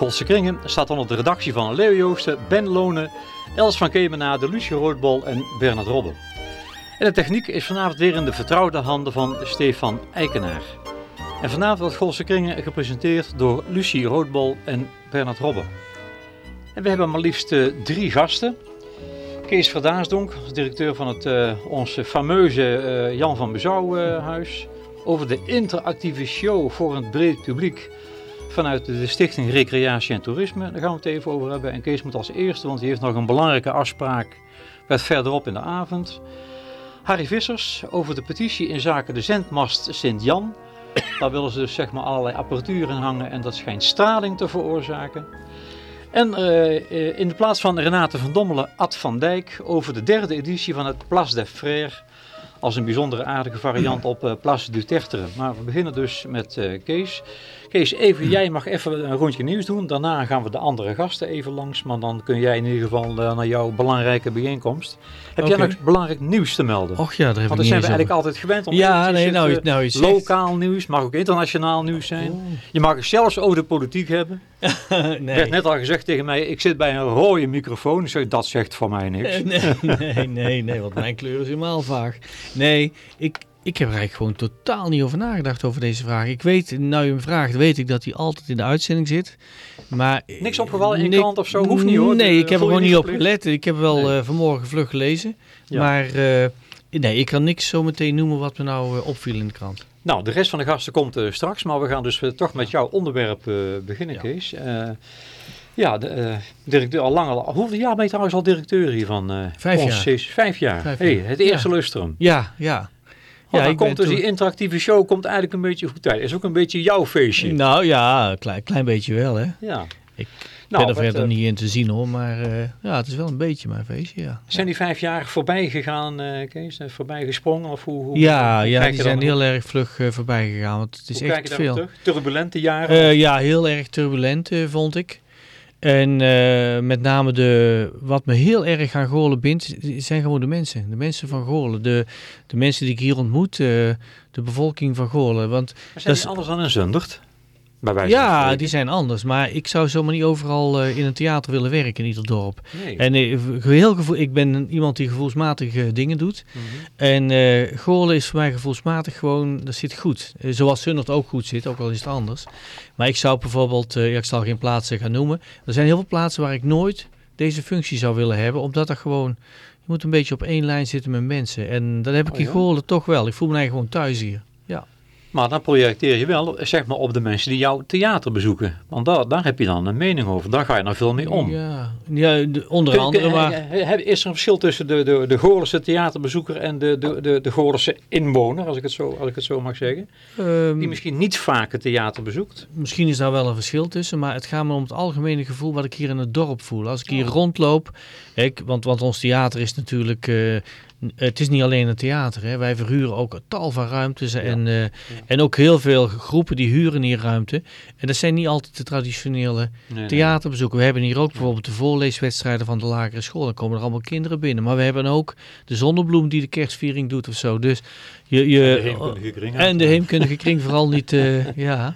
Godse Kringen staat onder de redactie van Leo Joosten, Ben Lonen, Els van Kemenade, Lucie Roodbol en Bernard Robben. En de techniek is vanavond weer in de vertrouwde handen van Stefan Eikenaar. En vanavond wordt Godse Kringen gepresenteerd door Lucie Roodbol en Bernard Robben. En we hebben maar liefst uh, drie gasten. Kees Verdaasdonk, directeur van het, uh, ons fameuze uh, Jan van Bezouw huis. Over de interactieve show voor een breed publiek vanuit de Stichting Recreatie en Toerisme. Daar gaan we het even over hebben. En Kees moet als eerste, want hij heeft nog een belangrijke afspraak wat verderop in de avond. Harry Vissers over de petitie in zaken de zendmast Sint-Jan. Daar willen ze dus zeg maar allerlei apparatuur in hangen en dat schijnt straling te veroorzaken. En uh, in de plaats van Renate van Dommelen, Ad van Dijk over de derde editie van het Place des Frères als een bijzondere aardige variant op uh, Place du Tertre. Maar we beginnen dus met uh, Kees. Kees, even, jij mag even een rondje nieuws doen. Daarna gaan we de andere gasten even langs. Maar dan kun jij in ieder geval uh, naar jouw belangrijke bijeenkomst. Heb okay. jij nog belangrijk nieuws te melden? Och ja, daar heb Want dat zijn we eigenlijk altijd gewend. Om ja, nee, nou, nou, Lokaal nieuws, mag ook internationaal nieuws zijn. Oh. Je mag het zelfs over de politiek hebben. nee. werd net al gezegd tegen mij, ik zit bij een rode microfoon. Dus dat zegt voor mij niks. nee, nee, nee, nee, want mijn kleur is helemaal vaag. Nee, ik, ik heb er eigenlijk gewoon totaal niet over nagedacht over deze vraag. Ik weet, nou je me vraagt, weet ik dat hij altijd in de uitzending zit. Maar, Niks opgevallen in je krant of zo? Hoeft niet hoor. Nee, ik heb er gewoon niet op gelet. Ik heb wel nee. uh, vanmorgen vlug gelezen. Ja. Maar uh, nee, ik kan niks zo meteen noemen wat me nou uh, opviel in de krant. Nou, de rest van de gasten komt straks. Maar we gaan dus toch met jouw onderwerp beginnen, ja. Kees. Ja, de, directeur al langer. Hoeveel jaar ben je trouwens al directeur hier van? Uh, Vijf jaar. Vijf jaar. Vijf jaar. Hey, het eerste ja. lustrum. Ja, ja. Ja, dan komt dus toen... die interactieve show komt eigenlijk een beetje goed tijd. Is ook een beetje jouw feestje. Nou ja, klein, klein beetje wel hè. Ja. Ik nou, ben er verder uh, niet in te zien hoor, maar uh, ja, het is wel een beetje mijn feestje, ja. Zijn die vijf jaar voorbij gegaan, uh, Kees? Voorbij gesprongen? Of hoe, hoe, ja, ja die zijn heel erg vlug voorbij gegaan, want het is hoe echt veel. Turbulente jaren? ja, heel erg turbulent vond ik. En uh, met name de, wat me heel erg aan Goorlen bindt, zijn gewoon de mensen. De mensen van Goorlen. De, de mensen die ik hier ontmoet, uh, de bevolking van Goorlen. Want maar zijn die anders dan in Zundert? Ja, die zijn anders. Maar ik zou zomaar niet overal uh, in een theater willen werken in ieder dorp. Nee. En heel gevoel, ik ben iemand die gevoelsmatig dingen doet. Mhm. Mm -hmm. En uh, Goorlen is voor mij gevoelsmatig gewoon, dat zit goed. Zoals Zundert ook goed zit, ook al is het anders. Maar ik zou bijvoorbeeld, ja, ik zal geen plaatsen gaan noemen. Er zijn heel veel plaatsen waar ik nooit deze functie zou willen hebben. Omdat dat gewoon, je moet een beetje op één lijn zitten met mensen. En dat heb ik oh, in ja? Goorlen toch wel. Ik voel me eigenlijk gewoon thuis hier. Maar dan projecteer je wel zeg maar, op de mensen die jouw theater bezoeken. Want daar, daar heb je dan een mening over. Daar ga je nou veel mee om. Ja, ja de, onder andere. Maar, Is er een verschil tussen de, de, de Goorlense theaterbezoeker en de, de, de, de Goorlense inwoner, als ik, het zo, als ik het zo mag zeggen? ehm, Die misschien niet vaak het theater bezoekt. Misschien is daar wel een verschil tussen, maar het gaat me om het algemene gevoel wat ik hier in het dorp voel. Als ik hier Oh. rondloop, ik, want, want ons theater is natuurlijk, eh, het is niet alleen een theater. Hè. Wij verhuren ook een tal van ruimtes en, eh, en ook heel veel groepen die huren hier ruimte. En dat zijn niet altijd de traditionele Nee, theaterbezoeken. We hebben hier ook bijvoorbeeld de voorleeswedstrijden van de lagere school. Dan komen er allemaal kinderen binnen. Maar we hebben ook de zonnebloem die de kerstviering doet of zo. Dus je, je, En de heemkundige kring. en de heemkundige kring vooral niet, eh, ja.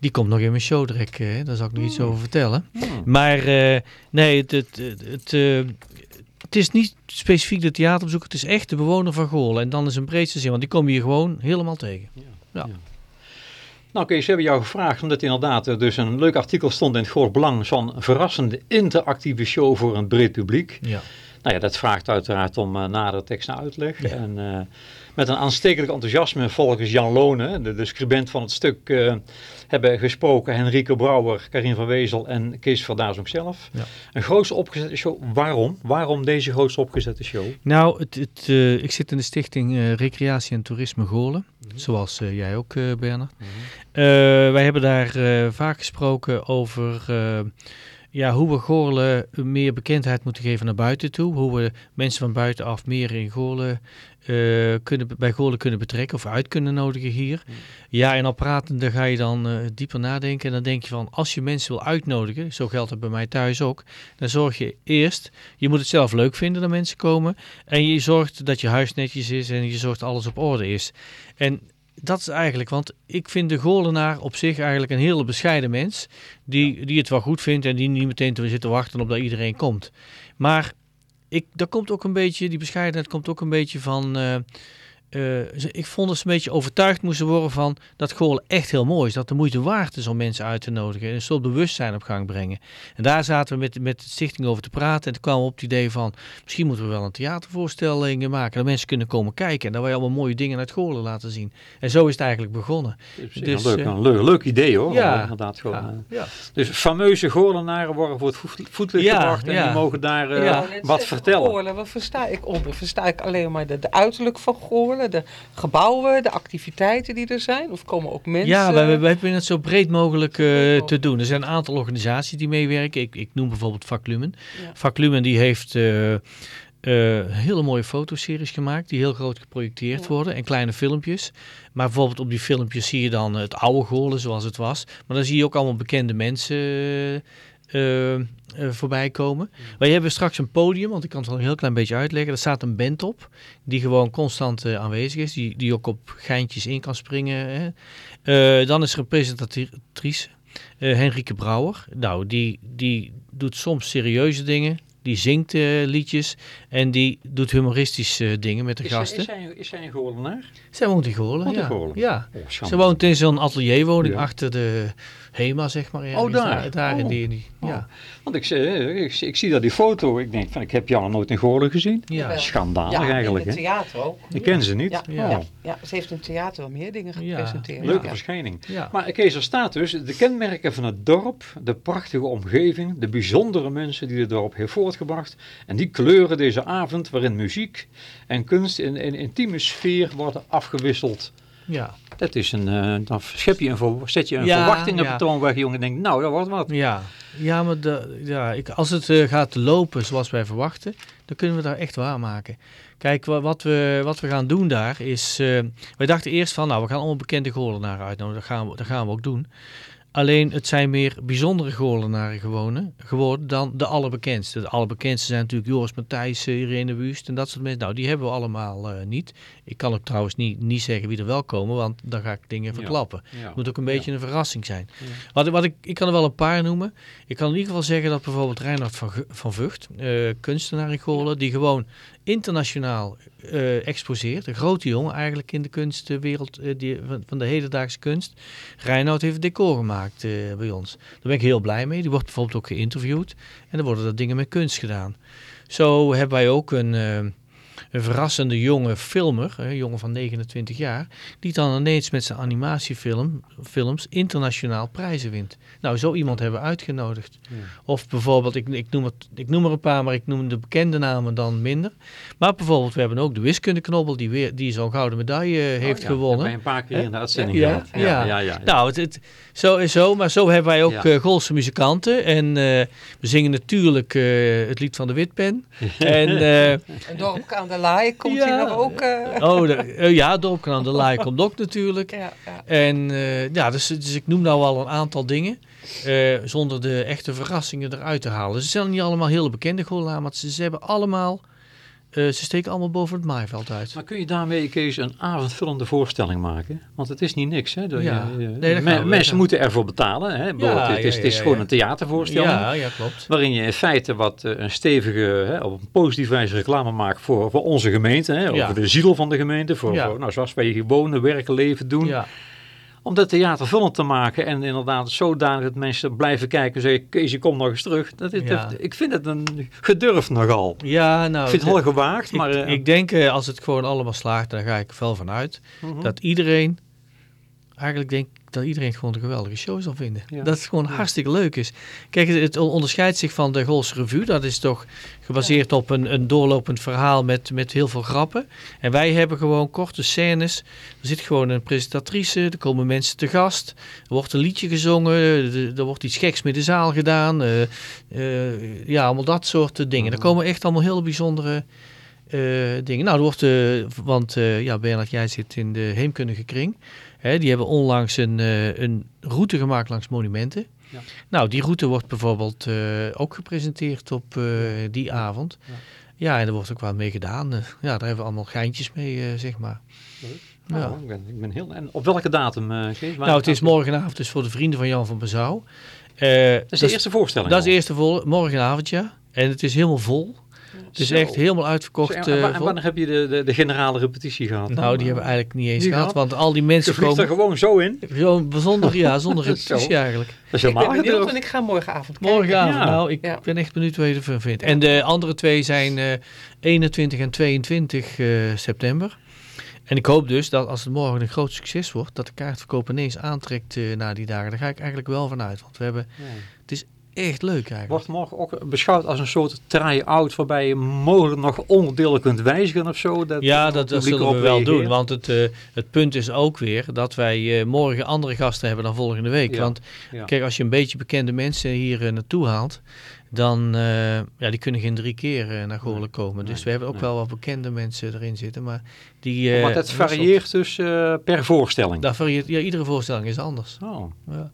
Die komt nog in mijn show direct, hè. daar zal ik nog iets over vertellen. Hmm. Maar eh, nee, het, het, het, het, eh, het is niet specifiek de theaterbezoeker, het is echt de bewoner van Goorlen. En dan is een breedste zin, want die kom je hier gewoon helemaal tegen. Nou Kees, we hebben jou gevraagd omdat inderdaad er dus een leuk artikel stond in het Goord Belang van een verrassende interactieve show voor een breed publiek. Ja. Nou ja, dat vraagt uiteraard om uh, nader tekst en uitleg. En uh, met een aanstekelijk enthousiasme volgens Jan Lonen, de, de scribent van het stuk, uh, hebben gesproken Henrike Brouwer, Karin van Wezel en Kees Verdaas ook zelf. Ja. Een groots opgezette show. Waarom? Waarom deze groots opgezette show? Nou, het, het, uh, ik zit in de stichting uh, Recreatie en Toerisme Goorlen, mm -hmm. zoals uh, jij ook, Bernard. Mm -hmm. wij hebben daar vaak gesproken over ja, hoe we Goorlen meer bekendheid moeten geven naar buiten toe. Hoe we mensen van buitenaf meer in Goorlen, uh, kunnen, bij Goorlen kunnen betrekken of uit kunnen nodigen hier. Mm. Ja, en al pratende ga je dan uh, dieper nadenken. En dan denk je van, als je mensen wil uitnodigen, zo geldt het bij mij thuis ook. Dan zorg je eerst, je moet het zelf leuk vinden dat mensen komen. En je zorgt dat je huis netjes is en je zorgt dat alles op orde is. En dat is eigenlijk, want ik vind de Goorlenaar op zich eigenlijk een hele bescheiden mens. Die, die het wel goed vindt en die niet meteen te zitten wachten op dat iedereen komt. Maar ik, dat komt ook een beetje, die bescheidenheid komt ook een beetje van... eh, ze- ik vond dat ze een beetje overtuigd moesten worden van dat Goorlen echt heel mooi is. Dat de moeite waard is om mensen uit te nodigen. En een soort bewustzijn op gang brengen. En daar zaten we met, met de stichting over te praten. En toen kwamen we op het idee van, misschien moeten we wel een theatervoorstelling maken. Dat mensen kunnen komen kijken. En dat wij allemaal mooie dingen uit Goorlen laten zien. En zo is het eigenlijk begonnen. Dus, Dus, een, leuk, eh, een leuk, leuk idee hoor. ja. inderdaad gewoon. Ja, eh. ja. Dus fameuze Goorlenaren worden voor het voet- voetlicht Ja, gebracht en ja. die mogen daar wat vertellen. Goorlen, wat versta ik onder? Versta ik alleen maar de, de uiterlijk van Goorlen, de gebouwen, de activiteiten die er zijn? Of komen ook mensen? Ja, wij proberen het zo breed mogelijk eh, te doen. Er zijn een aantal organisaties die meewerken. Ik, ik noem bijvoorbeeld Vak Lumen. Ja. Vak Lumen die heeft eh, eh, hele mooie fotoseries gemaakt die heel groot geprojecteerd Ja. worden en kleine filmpjes. Maar bijvoorbeeld op die filmpjes zie je dan het oude Goorlen zoals het was. Maar dan zie je ook allemaal bekende mensen voorbij komen. Wij hebben straks een podium, want ik kan het wel een heel klein beetje uitleggen. Er staat een band op die gewoon constant eh, aanwezig is, die, die ook op geintjes in kan springen. Hè. Eh, dan is er een presentatrice, eh Henrike Brouwer. Nou, die, die doet soms serieuze dingen. Die zingt eh, liedjes en die doet humoristische dingen met de Is, zij- gasten. is, zij, is zij een Goorlenaar? Zij woont in Goorlen, ja. Goorlen? ja. Oh, Ze woont in zo'n atelierwoning Ja. achter de HEMA, zeg maar. ergens daar. Daar, in Oh. die, in die ja. Want ik, zie- ik, zie- ik zie daar die foto. Ik denk van, ik heb jou nog nooit in Goorlen gezien. Ja. Schandalig ja, eigenlijk. in het theater ook. Ik ken ze niet. Ja, Ja. ze heeft in het theater wel meer dingen Ja. gepresenteerd. Leuke Ja. verschijning. Ja. Maar Kees, er staat dus de kenmerken van het dorp, de prachtige omgeving, de bijzondere mensen die het dorp heeft voortgebracht. En die kleuren deze avond waarin muziek en kunst in een intieme sfeer worden afgewisseld. Ja. Dat is een, eh, dan schep je een, zet je een Ja, verwachtingenpatroon weg, jongen. En denk, nou, dat wordt wat. Ja, ja maar de, ja, ik, als het eh, gaat lopen zoals wij verwachten, dan kunnen we daar echt waarmaken. Kijk, wa- wat we, wat we gaan doen daar is... eh, wij dachten eerst van, nou, we gaan allemaal bekende Goorlenaren uitnodigen. Dat gaan, we, dat gaan we ook doen. Alleen, het zijn meer bijzondere Goorlenaren gewonnen, geworden dan de allerbekendste. De allerbekendste zijn natuurlijk Joris Matthijssen, Irene Wust en dat soort mensen. Nou, die hebben we allemaal eh, niet. Ik kan ook trouwens niet, niet zeggen wie er wel komen, want dan ga ik dingen verklappen. Ja. Het moet ook een beetje een verrassing zijn. Wat, wat ik, ik kan er wel een paar noemen. Ik kan in ieder geval zeggen dat bijvoorbeeld Reinhard van, van Vught, eh, kunstenaar in Goorlen, die gewoon internationaal eh, exposeert. Een grote jongen eigenlijk in de kunstwereld eh, die, van, van de hedendaagse kunst. Reinhard heeft decor gemaakt eh, bij ons. Daar ben ik heel blij mee. Die wordt bijvoorbeeld ook geïnterviewd. En dan worden er dingen met kunst gedaan. Zo hebben wij ook een, een verrassende jonge filmer, een jongen van 29 jaar, die dan ineens met zijn animatiefilm films internationaal prijzen wint. Nou, zo iemand hebben we uitgenodigd. Ja. Of bijvoorbeeld, ik, ik, noem het, ik noem er een paar, maar ik noem de bekende namen dan minder. Maar bijvoorbeeld, we hebben ook de wiskundeknobbel, die, weer, die zo'n gouden medaille eh, heeft Oh, ja. gewonnen. Een paar keer in de uitzending Ja, gehad. ja. ja, ja, ja. Nou, het, het, zo is zo, maar zo hebben wij ook Ja. eh Goolse muzikanten. En eh, we zingen natuurlijk eh, het lied van de Witpen. en, eh, Een dorp aan de Laai komt Ja. hier nog ook. eh, oh, de, ja, Dorp aan de Laai komt ook natuurlijk. ja, ja. En eh, ja, dus, dus ik noem nou al een aantal dingen. eh, zonder de echte verrassingen eruit te halen. Ze zijn niet allemaal hele bekende Goorlaar, maar ze, ze hebben allemaal... eh, ze steken allemaal boven het maaiveld uit. Maar kun je daarmee, Kees, een avondvullende voorstelling maken? Want het is niet niks, hè? Dat Ja. je- je- Nee, dat me- gaan we mensen moeten ervoor betalen. Hè? Ja, het is, het is gewoon een theatervoorstelling. Ja, ja, klopt. Waarin je in feite wat eh, een stevige, hè, op een positieve wijze reclame maakt voor, voor onze gemeente. Hè. Over de ziel van de gemeente. Voor, nou, zoals wij hier wonen, werken, leven, doen. Om dat theatervullend te maken. En inderdaad zodanig dat mensen blijven kijken en zeggen... Kees, je komt nog eens terug. Dat is, Ja. dat- ik vind het een gedurfd nogal. ja nou... ik vind het heel gewaagd, maar... ik, eh, ik denk, eh, als het gewoon allemaal slaagt, daar ga ik wel van uit. mhm. Dat iedereen, eigenlijk denk ik dat iedereen gewoon een geweldige show zal vinden. Ja. Dat het gewoon Ja. hartstikke leuk is. Kijk, het on- onderscheidt zich van de Goolse Revue. Dat is toch gebaseerd op een, een doorlopend verhaal met, met heel veel grappen. En wij hebben gewoon korte scènes. Er zit gewoon een presentatrice, er komen mensen te gast. Er wordt een liedje gezongen, er, er wordt iets geks met de zaal gedaan. eh, eh, ja, allemaal dat soort eh, dingen. Er Mhm. komen echt allemaal hele bijzondere eh, dingen. Nou, er wordt, eh, want eh, ja, Bernard, jij zit in de heemkundige kring. Hè, die hebben onlangs een, eh, een route gemaakt langs monumenten. Ja. Nou, die route wordt bijvoorbeeld eh, ook gepresenteerd op eh, die avond. Ja. Ja, en er wordt ook wat mee gedaan. Ja, daar hebben we allemaal geintjes mee, zeg maar. Ja. Nou, ik, ben, ik ben heel... En op welke datum, Kees? Waar- Nou, het is morgenavond dus voor de vrienden van Jan van Bezouw. Dat is de eerste voorstelling. Dat is de eerste vol, morgenavond, ja. En het is helemaal vol. Het is Zo. echt helemaal Zo, uitverkocht. en, eh, en en wanneer heb je de, de, de generale repetitie gehad? Nou, die hebben we eigenlijk niet eens Niet gehad, gehad? want al die Je mensen vliegt er komen... gewoon zo in. Gewoon zonder, ja, zonder Zo. repetitie eigenlijk. Dat is Ik ben benieuwd en ik ga morgenavond kijken. Morgenavond, Ja. nou, ik Ja. ben echt benieuwd wat je ervan vindt. En de andere twee zijn eh 21 en 22 eh, september. En ik hoop dus dat als het morgen een groot succes wordt, dat de kaartverkoop ineens aantrekt eh, na die dagen. Daar ga ik eigenlijk wel van uit, want we hebben echt leuk eigenlijk. Wordt morgen ook beschouwd als een soort try-out waarbij je mogelijk nog onderdelen kunt wijzigen of zo? Dat Ja, dat, dat zullen we wel doen. Want het, eh, het punt is ook weer dat wij eh, morgen andere gasten hebben dan volgende week. Ja, Want ja. kijk, als je een beetje bekende mensen hier eh, naartoe haalt, dan uh, ja, die kunnen geen drie keer uh, naar Goorlen komen. Dus we hebben ook nee. wel wat bekende mensen erin zitten. Maar die, uh, Want het varieert dus uh, per voorstelling. Dat varieert, ja, iedere voorstelling is anders. Oh. Ja.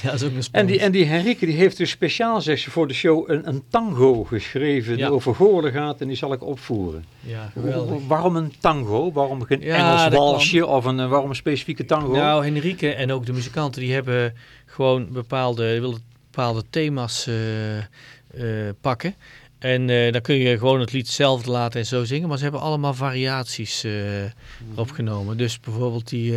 ja, dat is ook een en, die, en die Henrike die heeft dus speciaal, zegt ze, voor de show een, een tango geschreven die over Goorlen gaat en die zal ik opvoeren. Ja, geweldig. Waarom een tango? Waarom geen Engels walsje of een, eh, waarom een specifieke tango? Nou, Henrike en ook de muzikanten die hebben gewoon bepaalde, willen bepaalde thema's eh, eh, pakken. En dan kun je gewoon het lied zelf laten en zo zingen. Maar ze hebben allemaal variaties eh, opgenomen. Dus bijvoorbeeld die,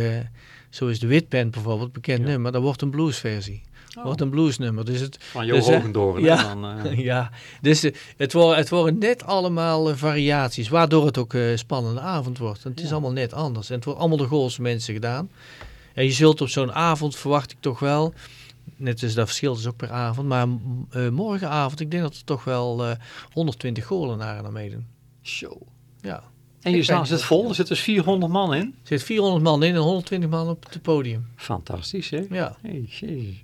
zo is de Witband bijvoorbeeld, bekend Ja. nummer. Dat wordt een bluesversie. Oh. Wordt een bluesnummer. Dus het, Van Jo dus, Hogendoorn. hè, ja. Dan, eh, ja, dus eh, het, worden, het worden net allemaal eh, variaties. Waardoor het ook een spannende avond wordt. Het is allemaal net anders. En het wordt allemaal door Goolse mensen gedaan. En je zult op zo'n avond, verwacht ik toch wel... Net als dat verschilt dus ook per avond. Maar eh, morgenavond, ik denk dat er toch wel eh 120 golenaren naar meedoen. Zo. Ja. En je Ik zaal zit het. vol, er zitten dus 400 man in. Er zit 400 man in en 120 man op het podium. Fantastisch, hè? Ja. Hey, jezus.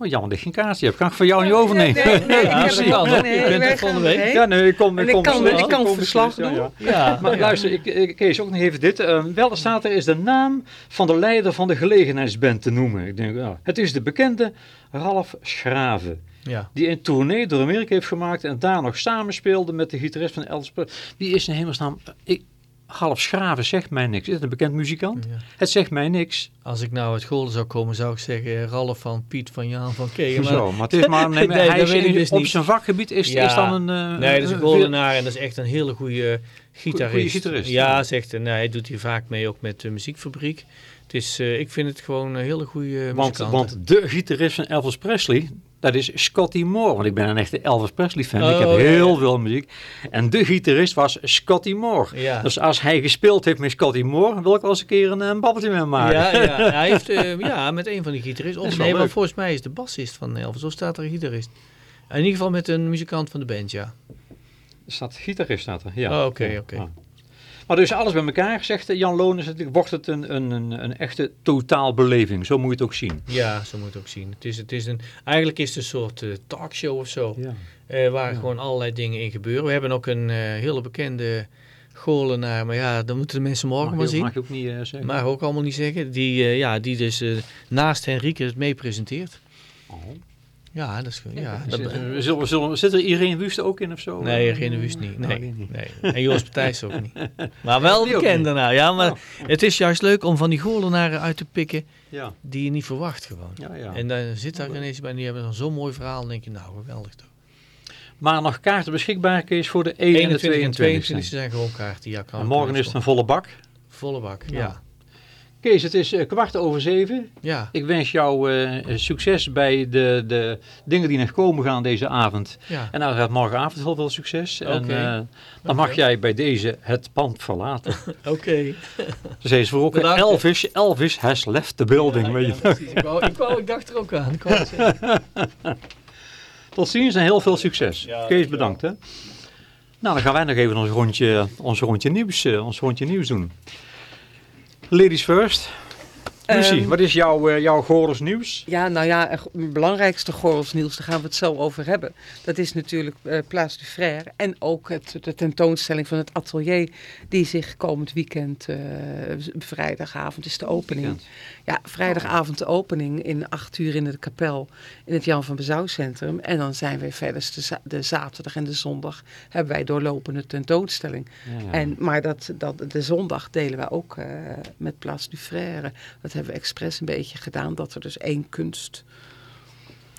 Oh, jammer dat ik geen kaartje heb. Kan ik van jou niet overnemen? Nee, nee, Ja, ik kan, wij het gaan volgende week. Ja, nee, ik kom, ik ik kom kan- beslist, ik kan kom verslag doen. ja. Ja. Maar ja. luister, ik, ik, Kees, ook nog even dit. Eh, wel staat er is de naam van de leider van de gelegenheidsband te noemen. Ik denk, ja, het is de bekende Ralf Schraven. Ja. Die een tournee door Amerika heeft gemaakt en daar nog samenspeelde met de gitarist van Elvis Presley. Wie is in hemelsnaam? Ik, Ralf Schraven zegt mij niks. Is het een bekend muzikant? Ja. Het zegt mij niks. Als ik nou uit Golen zou komen, zou ik zeggen Ralf van Piet van Jaan van Kegen. Maar Zo, maar het is maar nee, Nee, hij is in- dus op niet. zijn vakgebied is, Ja. is dan een. eh, Nee, dat is een Golenaar en dat is echt een hele goede gitarist. goeie gitarist, Ja, zegt hij. Nee, hij doet hier vaak mee, ook met de muziekfabriek. Het is, eh, ik vind het gewoon een hele goede Want, muzikant. want de gitarist van Elvis Presley, dat is Scotty Moore. Want ik ben een echte Elvis Presley fan. ik Oh, heb heel ja. veel muziek. En de gitarist was Scotty Moore. Ja. Dus als hij gespeeld heeft met Scotty Moore, wil ik wel eens een keer een, een babbeltje met hem maken. Ja, ja, hij heeft eh, ja, met een van die gitaristen. Of nee, maar volgens mij is de bassist van Elvis. Of staat er een gitarist? In ieder geval met een muzikant van de band, ja. Er staat gitarist staat er. Ja. Oh, oké, oké. Maar dus alles bij elkaar, zegt Jan Lones, het- wordt het een, een, een, een echte totaalbeleving. Zo moet je het ook zien. Ja, zo moet je het ook zien. Het is, het is een, eigenlijk is het een soort eh, talkshow of zo. Ja. eh, waar Ja. gewoon allerlei dingen in gebeuren. We hebben ook een eh, hele bekende golenaar. Maar ja, dat moeten de mensen morgen Mag, maar zien. mag je ook niet eh, zeggen. Mag ook allemaal niet zeggen. Die, eh, ja, die dus eh, naast Henrike het mee presenteert. Oh. Ja, dat is goed. Ja, dat, Zit, er- zullen, we- zullen, we- zit er Irene Wust ook in of zo? nee, geen Wust niet. Nee, niet. nee. En Joost Partijs ook niet. Maar wel bekend daarna. Ja, maar Oh. het is juist leuk om van die golenaren uit te pikken Ja, die je niet verwacht gewoon. ja, ja. En dan zit daar ineens bij en die hebben dan zo'n mooi verhaal. En denk je, nou geweldig toch. Maar nog kaarten beschikbaar, Kees, voor de 1 en de 21 en 22. 22 zijn gewoon kaarten. Ja, kan En morgen is het een volle bak. Volle bak, Ja. Kees, het is eh, kwart over zeven. Ja, Ik wens jou eh, succes bij de, de dingen die nog komen gaan deze avond. ja. En uiteraard morgenavond heel veel succes. En Oké. eh, dan mag jij bij deze het pand verlaten. Oké. Ze zei ze voor ook Bedankt. Elvis, Elvis has left the building. Ja, weet je. ja, precies. ik, wou, ik, wou, ik dacht er ook aan. Ik. Tot ziens en heel veel succes. Ja, Kees, bedankt. Hè. Nou, dan gaan wij nog even ons rondje, ons rondje, nieuws, eh, ons rondje nieuws doen. Ladies first. Lucie, Ehm, wat is jouw, eh, jouw Goorles nieuws? Ja, nou ja, het belangrijkste Gorelsnieuws, daar gaan we het zo over hebben. Dat is natuurlijk eh Place du Frère en ook het, de tentoonstelling van het atelier die zich komend weekend, eh, vrijdagavond is de opening. Weekend. Ja, vrijdagavond de opening in acht uur in de kapel in het Jan van Bezouw Centrum. En dan zijn we verder de, za- de zaterdag en de zondag hebben wij doorlopende tentoonstelling. Ja, ja. En, maar dat, dat, de zondag delen wij ook met Place du Frère. Dat hebben we expres een beetje gedaan, dat er dus één kunst...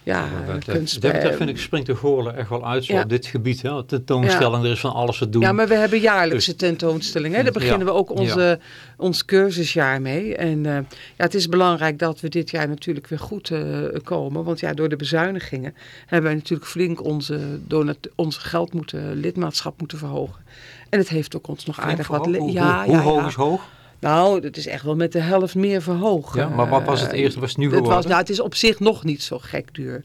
Ja, Ja, dat, dat, kunst... dat, dat vind ik springt de Goorlen echt wel uit zo Ja. op dit gebied. Hè? Tentoonstelling, er is van alles te doen. Ja, maar we hebben jaarlijkse Dus- tentoonstellingen. hè. Daar beginnen we ook onze, ons cursusjaar mee. En eh, ja, het is belangrijk dat we dit jaar natuurlijk weer goed eh, komen. Want ja, door de bezuinigingen hebben wij natuurlijk flink onze, onze geld moeten, lidmaatschap moeten verhogen. En het heeft ook ons nog Flink aardig wat... Hoe, ja, hoe, ja, hoe hoog is hoog? Nou, het is echt wel met de helft meer verhoogd. Ja, maar wat was het Eh, eerst? Wat is het nu het, geworden? was, nou, het is op zich nog niet zo gek duur.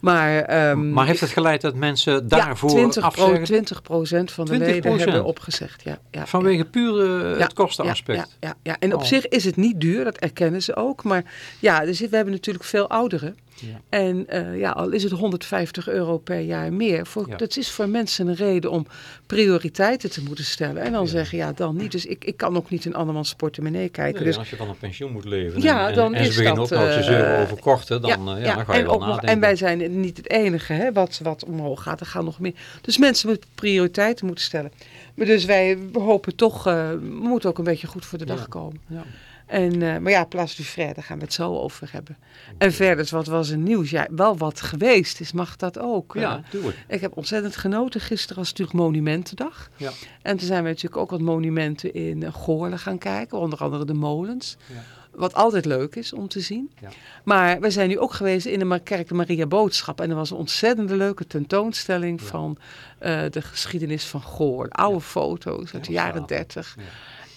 Maar, ehm, maar heeft het geleid dat mensen daarvoor ja, 20, afzeggen? 20% van de 20%? leden hebben opgezegd. Ja, ja, Vanwege puur eh, Ja, het kostenaspect. Ja, ja, ja. En op Oh. zich is het niet duur, dat erkennen ze ook. Maar ja, dus we hebben natuurlijk veel ouderen. Ja. En eh, ja, al is het 150 euro per jaar meer. Voor, Ja. Dat is voor mensen een reden om prioriteiten te moeten stellen. En dan Ja. zeggen, ja, dan niet. Dus ik, ik kan ook niet in andermans portemonnee kijken. Nee, dus als je van een pensioen moet leven Ja, en, dan en, is ze beginnen dat, ook nog eh, over korten, dan, eh, ja, dan ga je en, wel nog- nadenken. en wij zijn niet het enige hè, wat, wat omhoog gaat. Er gaan nog meer. Dus mensen moeten prioriteiten moeten stellen. Maar dus wij hopen toch, eh, we moeten ook een beetje goed voor de dag komen. Ja. En, eh, maar ja, Place du Frère, daar gaan we het zo over hebben. En verder, wat was er nieuws? Ja, wel wat geweest is, mag dat ook. Ja, het. ik heb ontzettend genoten. Gisteren was natuurlijk Monumentendag. Ja. En toen zijn we natuurlijk ook wat monumenten in eh, Goorlen gaan kijken. Onder andere de molens. Ja. Wat altijd leuk is om te zien. Ja. Maar we zijn nu ook geweest in de kerk de Maria Boodschap. En er was een ontzettend leuke tentoonstelling Ja. van eh, de geschiedenis van Goorlen. Oude foto's uit de Ja, jaren gaaf.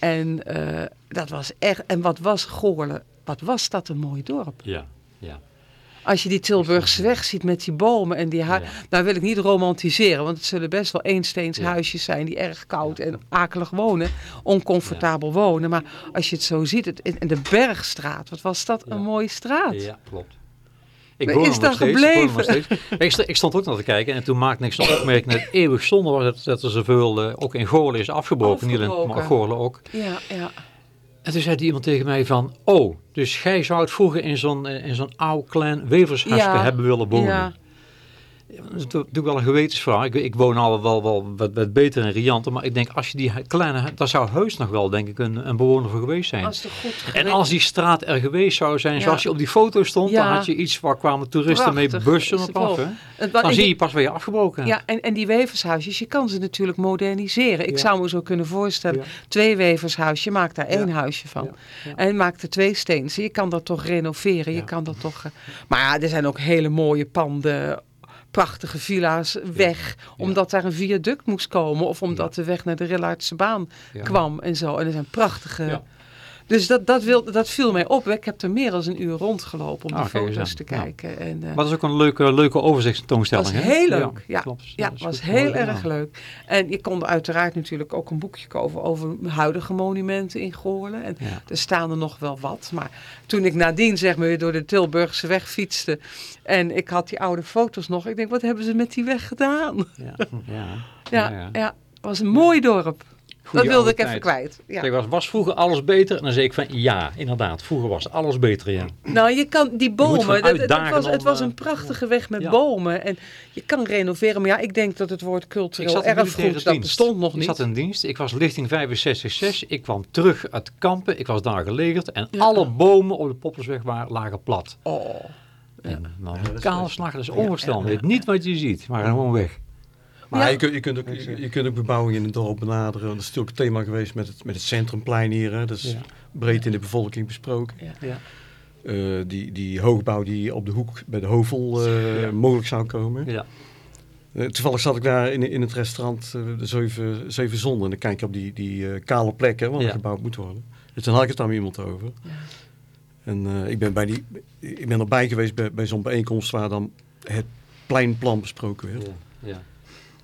30. Ja. En eh, dat was echt. En wat was Goorlen? Wat was dat een mooi dorp. Ja, ja. Als je die Tilburgse weg ziet met die bomen en die hui- Ja. Nou wil ik niet romantiseren, want het zullen best wel eensteens huisjes zijn die erg koud en akelig wonen, oncomfortabel wonen. Maar als je het zo ziet, het, en de Bergstraat, wat was dat een mooie straat. Ja, klopt. Ik woon is nog nog gebleven? steeds. Ik, st- ik stond ook naar te kijken en toen maakte ik zo'n opmerking dat het eeuwig zonde was dat, dat er zoveel, eh, ook in Goorlen is afgebroken. Niet alleen, maar Goorlen ook. Ja, ja. En toen zei die iemand tegen mij van, oh, dus jij zou het vroeger in zo'n eh, zo'n oud klein wevershuisje Ja. hebben willen wonen. Ja. Dat is doe ik wel een gewetensvraag. Ik, ik woon al wel, wel wat, wat beter en rianter, maar ik denk als je die kleine, daar zou heus nog wel denk ik een, een bewoner voor geweest zijn. Als goed En als die straat er geweest zou zijn Ja. zoals je op die foto stond, dan had je iets waar kwamen toeristen Prachtig mee bussen op af. Hè? Dan zie je pas weer afgebroken. Ja, en, en die wevershuisjes, je kan ze natuurlijk moderniseren. Ik Ja. zou me zo kunnen voorstellen, twee wevershuisjes, je maakt daar één huisje van. En maakt er twee steensen. Je kan dat toch renoveren, je kan dat toch... eh, Maar ja, er zijn ook hele mooie panden, prachtige villa's weg. Omdat daar een viaduct moest komen. Of omdat de weg naar de Rillaardse baan kwam en zo. En er zijn prachtige... Dus dat, dat, wil, dat viel mij op. Ik heb er meer dan een uur rondgelopen om Ah, de eens foto's te Ja. kijken. En, eh, Maar dat is ook een leuke, leuke overzichtstoonstelling. was hè? heel leuk, ja. klopt. ja, was heel erg leuk. En je kon er uiteraard natuurlijk ook een boekje kopen over huidige monumenten in Goorlen. En er staan er nog wel wat. Maar toen ik nadien zeg maar weer door de Tilburgse weg fietste en ik had die oude foto's nog. Ik denk, wat hebben ze met die weg gedaan? Ja, ja, Ja, ja. het was een mooi dorp. Dat wilde ik even kwijt. Ja. Zeg, was, was vroeger alles beter? En dan zei ik van ja, inderdaad. Vroeger was alles beter, ja. Nou, je kan die bomen, dat- het, was, het was eh, een prachtige weg met ja. bomen. En je kan renoveren, maar ja, ik denk dat het woord Ik cultureel erfgoed, dat dienst. bestond nog Ik niet. zat in dienst. Ik was lichting 65 Ik kwam terug uit kampen. Ik was daar gelegerd. En Ja. alle bomen op de Poppersweg waren, lagen plat. Oh. En nou, dat is dat is Ja, onvoorstelbaar. weet niet wat je ziet, maar gewoon weg. Maar Ja. je, kunt, je, kunt ook, je, je kunt ook bebouwing in het dorp benaderen. Dat is natuurlijk het thema geweest met het, met het centrumplein hier. Hè. Dat is Ja. breed in de bevolking besproken. Ja. Eh, die, die hoogbouw die op de hoek bij de Hovel eh, Ja. mogelijk zou komen. Ja. Eh, toevallig zat ik daar in, in het restaurant de zeven, zeven zonden. En dan kijk je op die, die eh, kale plekken waar Ja. gebouwd moet worden. Dus dan had ik het daar met iemand over. En eh, ik, ben bij die, ik ben erbij geweest bij, bij zo'n bijeenkomst waar dan het pleinplan besproken werd. Ja.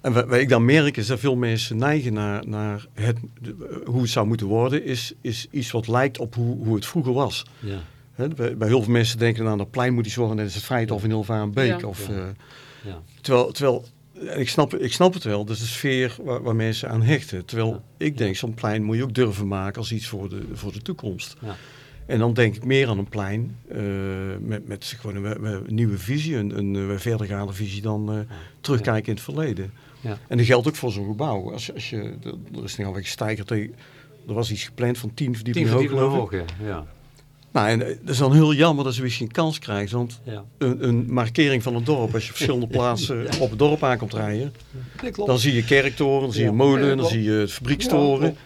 En wat, wat ik dan merk is dat veel mensen neigen naar, naar het, de- hoe het zou moeten worden, is, is iets wat lijkt op hoe, hoe het vroeger was. Ja. Hè, bij, bij heel veel mensen denken aan dat plein moet iets worden, net als het feit of in Hilvarenbeek. Ja. Of, Ja. eh, Ja. terwijl, terwijl ik, snap, ik snap het wel, dat is de sfeer waar, waar mensen aan hechten. Terwijl ik denk, zo'n plein moet je ook durven maken als iets voor de, voor de toekomst. Ja. En dan denk ik meer aan een plein eh, met, met gewoon een, een nieuwe visie, een, een verdergaande visie dan eh, terugkijken in het verleden. Ja. En dat geldt ook voor zo'n gebouw. Als, als je, er is nog alweer gestijgerd, er was iets gepland van tien Tien verdiepingen hoog, hoog, ja. Nou, en eh, dat is dan heel jammer dat ze weer geen kans krijgt. Want ja. een, een markering van een dorp, als je op verschillende plaatsen op het dorp aankomt rijden, dan zie je kerktoren, dan zie je molen, dan zie je het fabriekstoren.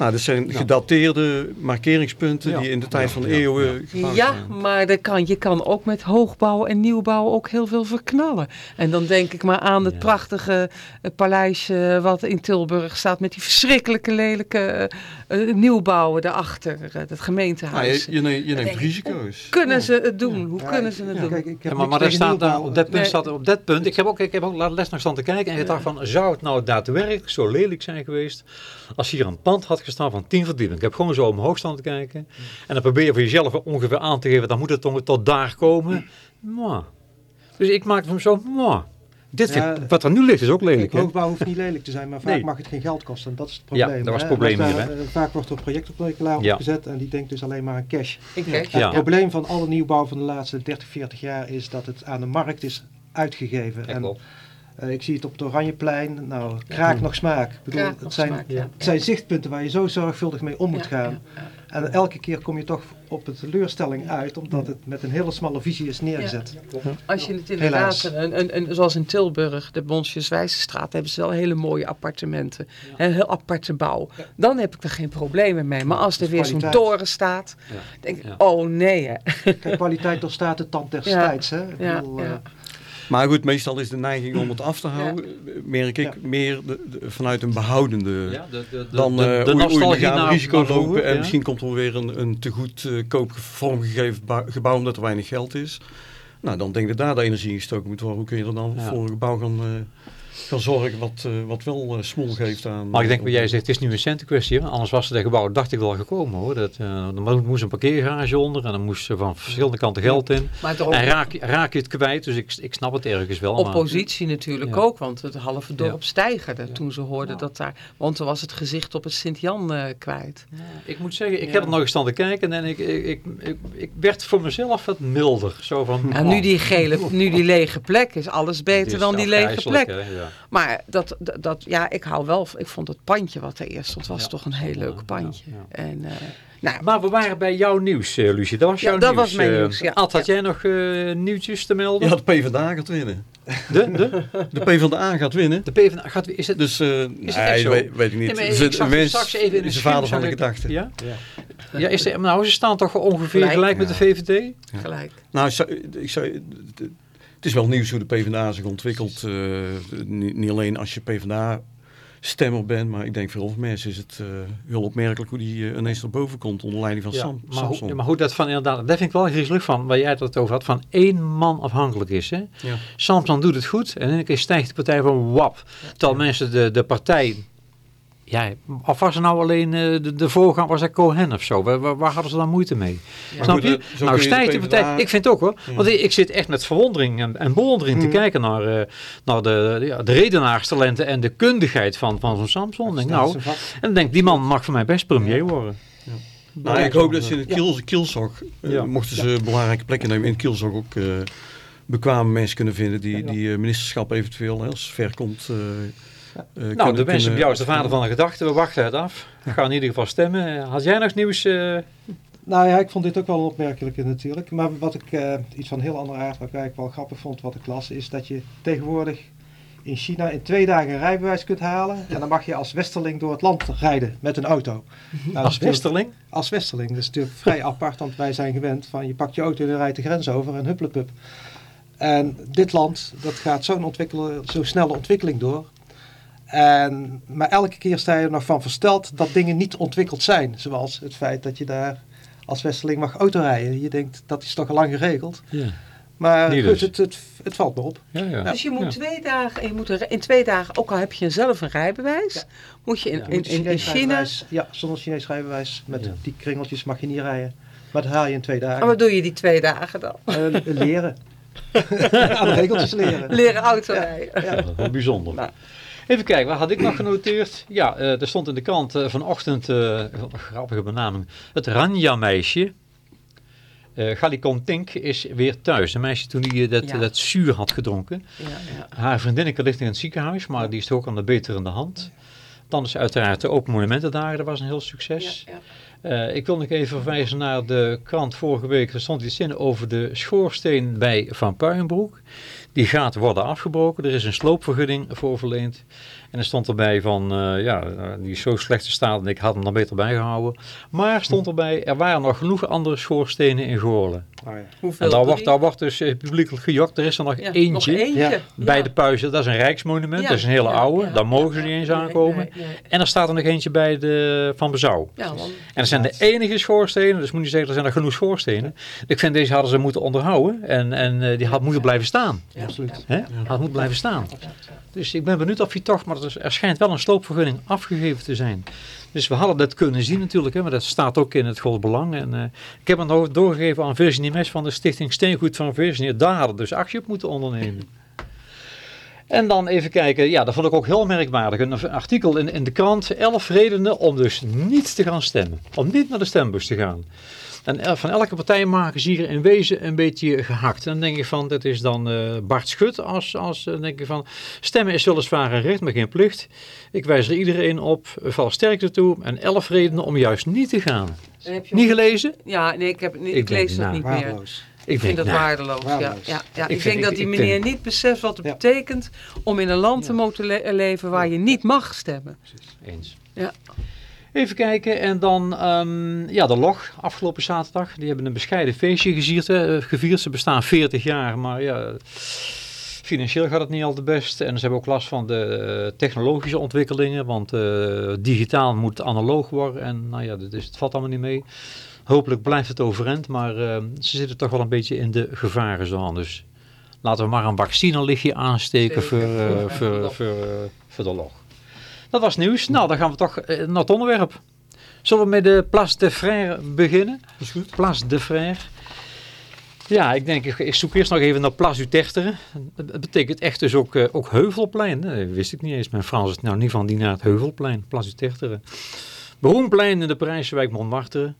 Nou, dat zijn gedateerde markeringspunten Ja. die in de tijd van de ja, eeuwen ja. Ja, maar dat kan, je kan ook met hoogbouw en nieuwbouw ook heel veel verknallen. En dan denk ik maar aan het Ja. prachtige eh, paleisje wat in Tilburg staat met die verschrikkelijke lelijke eh, eh, nieuwbouwen daarachter, eh, dat Nou, gemeentehuis. je, je neemt, je risico's. Kunnen ze het doen? Hoe Ja, kunnen ze het ja, doen? kijk, ik heb Ja, maar, maar daar staat op dat punt Nee. staat op dat punt. Ik heb ook, ik heb ook laat- les naar staan te kijken en ik dacht van, zou het nou daadwerkelijk zo lelijk zijn geweest als hier een pand had gestaan van 10 verdiepingen? Ik heb gewoon zo omhoog staan te kijken en dan probeer je voor jezelf ongeveer aan te geven, dan moet het toch tot daar komen. Mwah. Dus ik maak hem zo, mwah. Dit Ja, wat er nu ligt is ook lelijk. Kijk, Hè? hoogbouw hoeft niet lelijk te zijn, maar vaak Nee. mag het geen geld kosten. En dat is het Ja, probleem. dat was hè. het probleem hier, daar, eh, Vaak wordt er een projectontwikkelaar Ja. opgezet en die denkt dus alleen maar aan cash. Ik Ja. Het probleem van alle nieuwbouw van de laatste 30, 40 jaar is dat het aan de markt is uitgegeven. Ja, en eh, ik zie het op het Oranjeplein, nou, kraak nog smaak. Ik bedoel, Kraak het, nog zijn, smaak, ja. het zijn zichtpunten waar je zo zorgvuldig mee om moet Ja, gaan. Ja, ja. En elke keer kom je toch op een teleurstelling uit, omdat het met een hele smalle visie is neergezet. Als je het inderdaad, een, een, een, zoals in Tilburg, de Bonsjeswijzestraat, hebben ze wel hele mooie appartementen. Een heel aparte bouw. Dan heb ik er geen problemen mee. Maar als er weer zo'n toren staat, Ja. denk ik, Ja. oh nee hè. Kijk, kwaliteit doorstaat de tand des Ja. tijds. Hè? Ik Ja, bedoel, eh, ja. Maar goed, meestal is de neiging om het af te houden, merk ik, Ja. meer de- de- vanuit een behoudende... Ja, de, de, de, Dan de, eh de oei, gaan naar- risico naar lopen en ja. misschien komt er weer een, een te goed eh, koop vormgegeven bou- gebouw omdat er weinig geld is. Nou, dan denk ik dat daar de energie in gestoken moet worden. Hoe kun je er dan Ja. voor een gebouw gaan, eh, gaan zorgen wat, eh, wat wel eh, smoel geeft aan... Maar ik denk eh, wat jij zegt, het is nu een centenkwestie. Anders was het gebouw, dacht ik wel gekomen hoor. Dat, eh er mo- moest een parkeergarage onder en dan moest er van verschillende kanten geld in. Maar ook En raak, je- raak je het kwijt, dus ik, ik snap het ergens wel. maar- oppositie natuurlijk Ja. ook. Want het halve dorp Ja. steigerde toen ze hoorden dat daar... Want toen was het gezicht op het Sint-Jan eh, kwijt. Ik moet zeggen, ik Ja. heb er nog eens staan te kijken en ik, ik, ik, ik, ik werd voor mezelf wat milder. Zo van, En nu die gele, nu die lege plek is alles beter dan die lege plek. Ja. Maar dat, dat, dat, ja, ik hou wel, ik vond het pandje wat er eerst stond, was Ja, toch een heel ja, leuk ja, pandje. ja. En, eh, nou, Maar we waren bij jouw nieuws, eh, Lucie. Dat was Ja, jouw dat nieuws. was mijn eh. nieuws, ja. Ad, had jij nog eh, nieuwtjes te melden? Ja, de PvdA gaat winnen. De, de, De PvdA gaat winnen. de PvdA gaat, is het, Dus, eh echt nee, zo? weet, weet ik niet. Nee, ik zag mens straks even in is de vader van de gedachte. Ja? Ja, is de, nou, ze staan toch ongeveer Gelijk. gelijk, met de VVD? gelijk. Nou, ik zou, ik zou, het is wel nieuws hoe de PvdA zich ontwikkelt. eh, niet, niet alleen als je PvdA stemmer bent, maar ik denk voor heel veel mensen is het eh, heel opmerkelijk hoe die eh, ineens naar boven komt onder leiding van Ja, Sam, maar, hoe, maar hoe dat van inderdaad, dat vind ik wel griezelig van, waar jij het over had, van één man afhankelijk is. Hè? Ja. Samson doet het goed en in één keer stijgt de partij van wap. Terwijl mensen de, de partij, ja, of was er nou alleen eh, de, de voorganger, was dat Cohen of zo? Waar, waar, hadden ze dan moeite mee? Snap goed, je? eh, nou stijgt de partij, ik vind het ook hoor, Ja. want ik, ik zit echt met verwondering en, en bewondering te Mhm. kijken naar, eh, naar de, ja, de redenaarstalenten en de kundigheid van, van zo'n Samson. Denk, nou, en dan denk die man mag voor mij best premier worden. Nou, ik hoop dat ze in het Kielzog, Ja. mochten ze belangrijke plekken nemen, in het Kielzog ook eh bekwame mensen kunnen vinden die, Ja, ja. die eh, ministerschap eventueel, als het ver komt. Eh, Ja. eh, Nou, kunnen- de mensen bij jou is de vader van de gedachte. We wachten het af. We gaan in ieder geval stemmen. Had jij nog nieuws? eh, Nou ja, ik vond dit ook wel een opmerkelijke natuurlijk. Maar wat ik, eh, iets van heel andere aard, wat ik eigenlijk wel grappig vond wat ik las, is dat je tegenwoordig in China in twee dagen een rijbewijs kunt halen. En dan mag je als westerling door het land rijden met een auto. Nou, als westerling? Als westerling. Dat is natuurlijk vrij apart, want wij zijn gewend van je pakt je auto en je rijdt de grens over en hupplepup. En dit land, dat gaat zo'n ontwikkelen, zo'n snelle ontwikkeling door. En, maar elke keer sta je er nog van versteld dat dingen niet ontwikkeld zijn. Zoals het feit dat je daar als westerling mag autorijden. Je denkt, dat is toch al lang geregeld. Ja. Maar goed, dus. het, het, het valt me op. Ja, ja. Dus je moet Ja. twee dagen, je moet er, in twee dagen, ook al heb je zelf een rijbewijs, moet je in, Ja. in, in, China... rijbewijs- Ja, zonder Chinees rijbewijs. Met Ja. die kringeltjes mag je niet rijden. Maar dat haal je in twee En dagen. wat doe je die twee dagen dan? Eh, leren. Alle regeltjes leren. Leren auto rijden. Ja. Bijzonder. Nou. Even kijken, wat had ik nog genoteerd? Ja, eh, er stond in de krant eh, vanochtend, eh, een grappige benaming, het Ranja-meisje. Eh Galicon Tink is weer thuis. Een meisje toen die dat, Ja. dat zuur had gedronken. Ja, ja. Haar vriendinneke ligt in het ziekenhuis, maar die is toch ook aan de beterende hand. Dan is uiteraard de Open Monumentendagen, dat was een heel succes. Ja, ja. Ik wil nog even verwijzen naar de krant vorige week. Er stond iets in over de schoorsteen bij Van Puijenbroek. Die gaat worden afgebroken. Er is een sloopvergunning voor verleend. En er stond erbij van, eh, ja, eh, die is zo slechte staat en ik had hem dan beter bijgehouden. Maar stond erbij, er waren nog genoeg andere schoorstenen in Goorlen. Oh, ja. Hoeveel? En daar wordt, daar wordt dus eh, publiekelijk gejokt. Er is er nog Ja, eentje. Nog eentje. Ja. Bij de Puizen, dat is een rijksmonument, Ja, dat is een hele oude. ja, Daar mogen ze niet eens aankomen. nee, nee. En er staat er nog eentje bij de Van Bezouw. Ja, want En dat zijn de enige schoorstenen, dus moet je zeggen, er zijn er genoeg schoorstenen. Ik vind deze hadden ze moeten onderhouden en, en eh, die had moeten blijven staan. ja, Absoluut. Hè? Had moeten blijven staan. Dus ik ben benieuwd of hij toch, maar is- er schijnt wel een sloopvergunning afgegeven te zijn. Dus we hadden dat kunnen zien natuurlijk, hè, maar dat staat ook in het groot belang. En, eh, ik heb het doorgegeven aan Virginie Mes van de Stichting Steengoed van Virginie. Daar hadden dus actie op moeten ondernemen. En dan even kijken, ja, dat vond ik ook heel merkwaardig. Een artikel in, in de krant, 11 redenen om dus niet te gaan stemmen. Om niet naar de stembus te gaan. En el- van elke partij maken ze hier in wezen een beetje gehakt. En dan denk je van, dat is dan eh, Bart Schut als, als eh, denk je van, stemmen is weliswaar een recht, maar geen plicht. Ik wijs er iedereen op, val sterkte toe en 11 redenen om juist niet te gaan. Heb je Niet ook- gelezen? Ja, nee, ik, heb, Ik ik, lees dat nou, niet meer. Waardeloos. Ik vind dat nou, waardeloos. Ja, waardeloos. ja, ja. Ik Ik, vind- denk dat ik- die ik meneer denk- niet beseft wat het Ja. betekent om in een land te moeten le- leven waar je niet mag stemmen. Eens. Ja. Even kijken en dan ehm, ja, de log afgelopen zaterdag. Die hebben een bescheiden feestje gevierd. hè, gevierd. Ze bestaan 40 jaar, maar ja, financieel gaat het niet al te best. En ze hebben ook last van de eh, technologische ontwikkelingen, want eh, digitaal moet analoog worden. En nou ja, dus het valt allemaal niet mee. Hopelijk blijft het overeind, maar ehm, ze zitten toch wel een beetje in de gevarenzone. Dus laten we maar een vaccinelichtje aansteken Zeker. voor, eh, voor, voor, eh, voor de log. Dat was nieuws. Nou, dan gaan we toch eh, naar het onderwerp. Zullen we met de Place de Frère beginnen? Dat is goed. Place de Frère. Ja, ik denk, ik, zoek eerst nog even naar Place du Tertre. Het het betekent echt dus ook, eh, ook Heuvelplein. Dat wist ik niet eens. Mijn Frans is nou niet van die naar het Heuvelplein. Place du Tertre. Beroemd plein in de Parijse wijk Montmartre.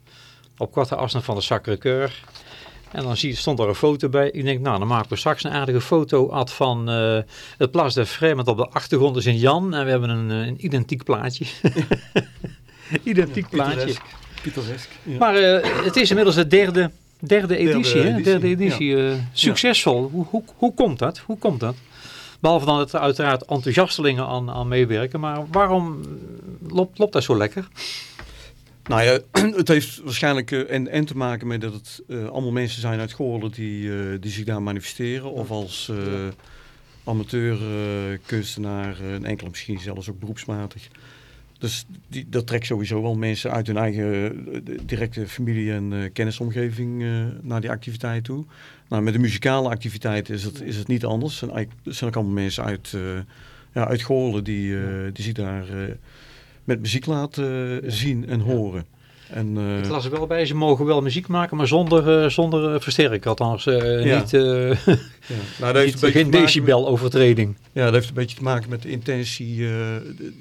Op korte afstand van de Sacré-Cœur. En dan zie, stond er een foto bij. Ik denk, nou, dan maken we straks een aardige foto Ad, van eh, het Place de Frère. Met op de achtergrond is een Jan. En we hebben een, eh, een identiek plaatje. identiek plaatje. Pittoresk. Pittoresk. Ja. Maar eh, het is inmiddels de derde, derde editie. hè? editie, Derde editie. eh, succesvol. Hoe, hoe, hoe komt dat? Hoe komt dat? Behalve dan dat er uiteraard enthousiastelingen aan, aan meewerken. Maar waarom loopt, loopt dat zo lekker? Nou ja, het heeft waarschijnlijk eh, en, en te maken met dat het eh, allemaal mensen zijn uit Goorlen die, eh, die zich daar manifesteren. Of als amateur kunstenaar en enkele misschien zelfs ook beroepsmatig. Dus die, dat trekt sowieso wel mensen uit hun eigen directe familie en kennisomgeving naar die activiteit toe. Nou, met de muzikale activiteiten is het, is het niet anders. Er zijn, ook allemaal mensen uit, ja, uit Goorlen die, die zich daar met muziek laten eh, zien en horen. En, Ik las er wel bij, ze mogen wel muziek maken, maar zonder, eh, zonder versterker. Althans, eh, Ja. niet, ja. nou, dat heeft niet geen decibel overtreding. Met, ja, dat heeft een beetje te maken met de intentie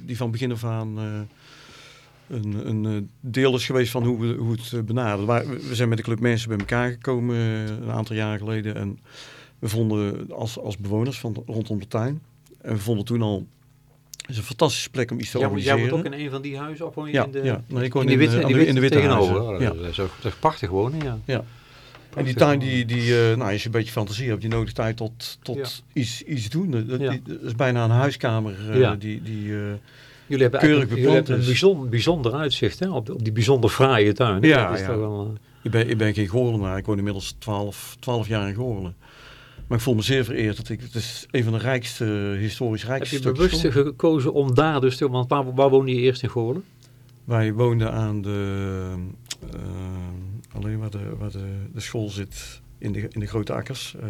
die van begin af aan een, een deel is geweest van hoe we hoe het benaderen. We we zijn met de club mensen bij elkaar gekomen een aantal jaren geleden en we vonden als, als bewoners van rondom de tuin en we vonden toen al is een fantastische plek om iets te Jij, jij organiseren. woont ook in een van die huizen je ja, in de, ja. Nee, ik woon in de in, witte, eh, in de de- in de witte huizen. Ja. Dat, is ook, dat is prachtig wonen, ja. Ja. En die tuin, die, die, eh, nou, als je een beetje fantasie hebt, je nodigt tijd tot, tot Ja. iets, iets doen. Dat, Ja. die- is bijna een huiskamer. eh, Ja. die, die, eh, Jullie hebben, keurig eigenlijk, jullie hebben een bijzonder, bijzonder uitzicht hè? Op, de- op die bijzonder fraaie tuin. Ja, Dat is ja. toch wel, ik, ben, ik ben geen Goorlenaar. Ik woon inmiddels 12, 12 jaar in Goorlen. Maar ik voel me zeer vereerd. Dat ik, het is een van de rijkste, historisch heb rijkste je stukjes bewust gekozen om daar dus te... Want waar, waar woonde je eerst in Goorlen? Wij woonden aan de, eh, alleen waar, de, waar de, de school zit, in de, in de grote akkers. eh,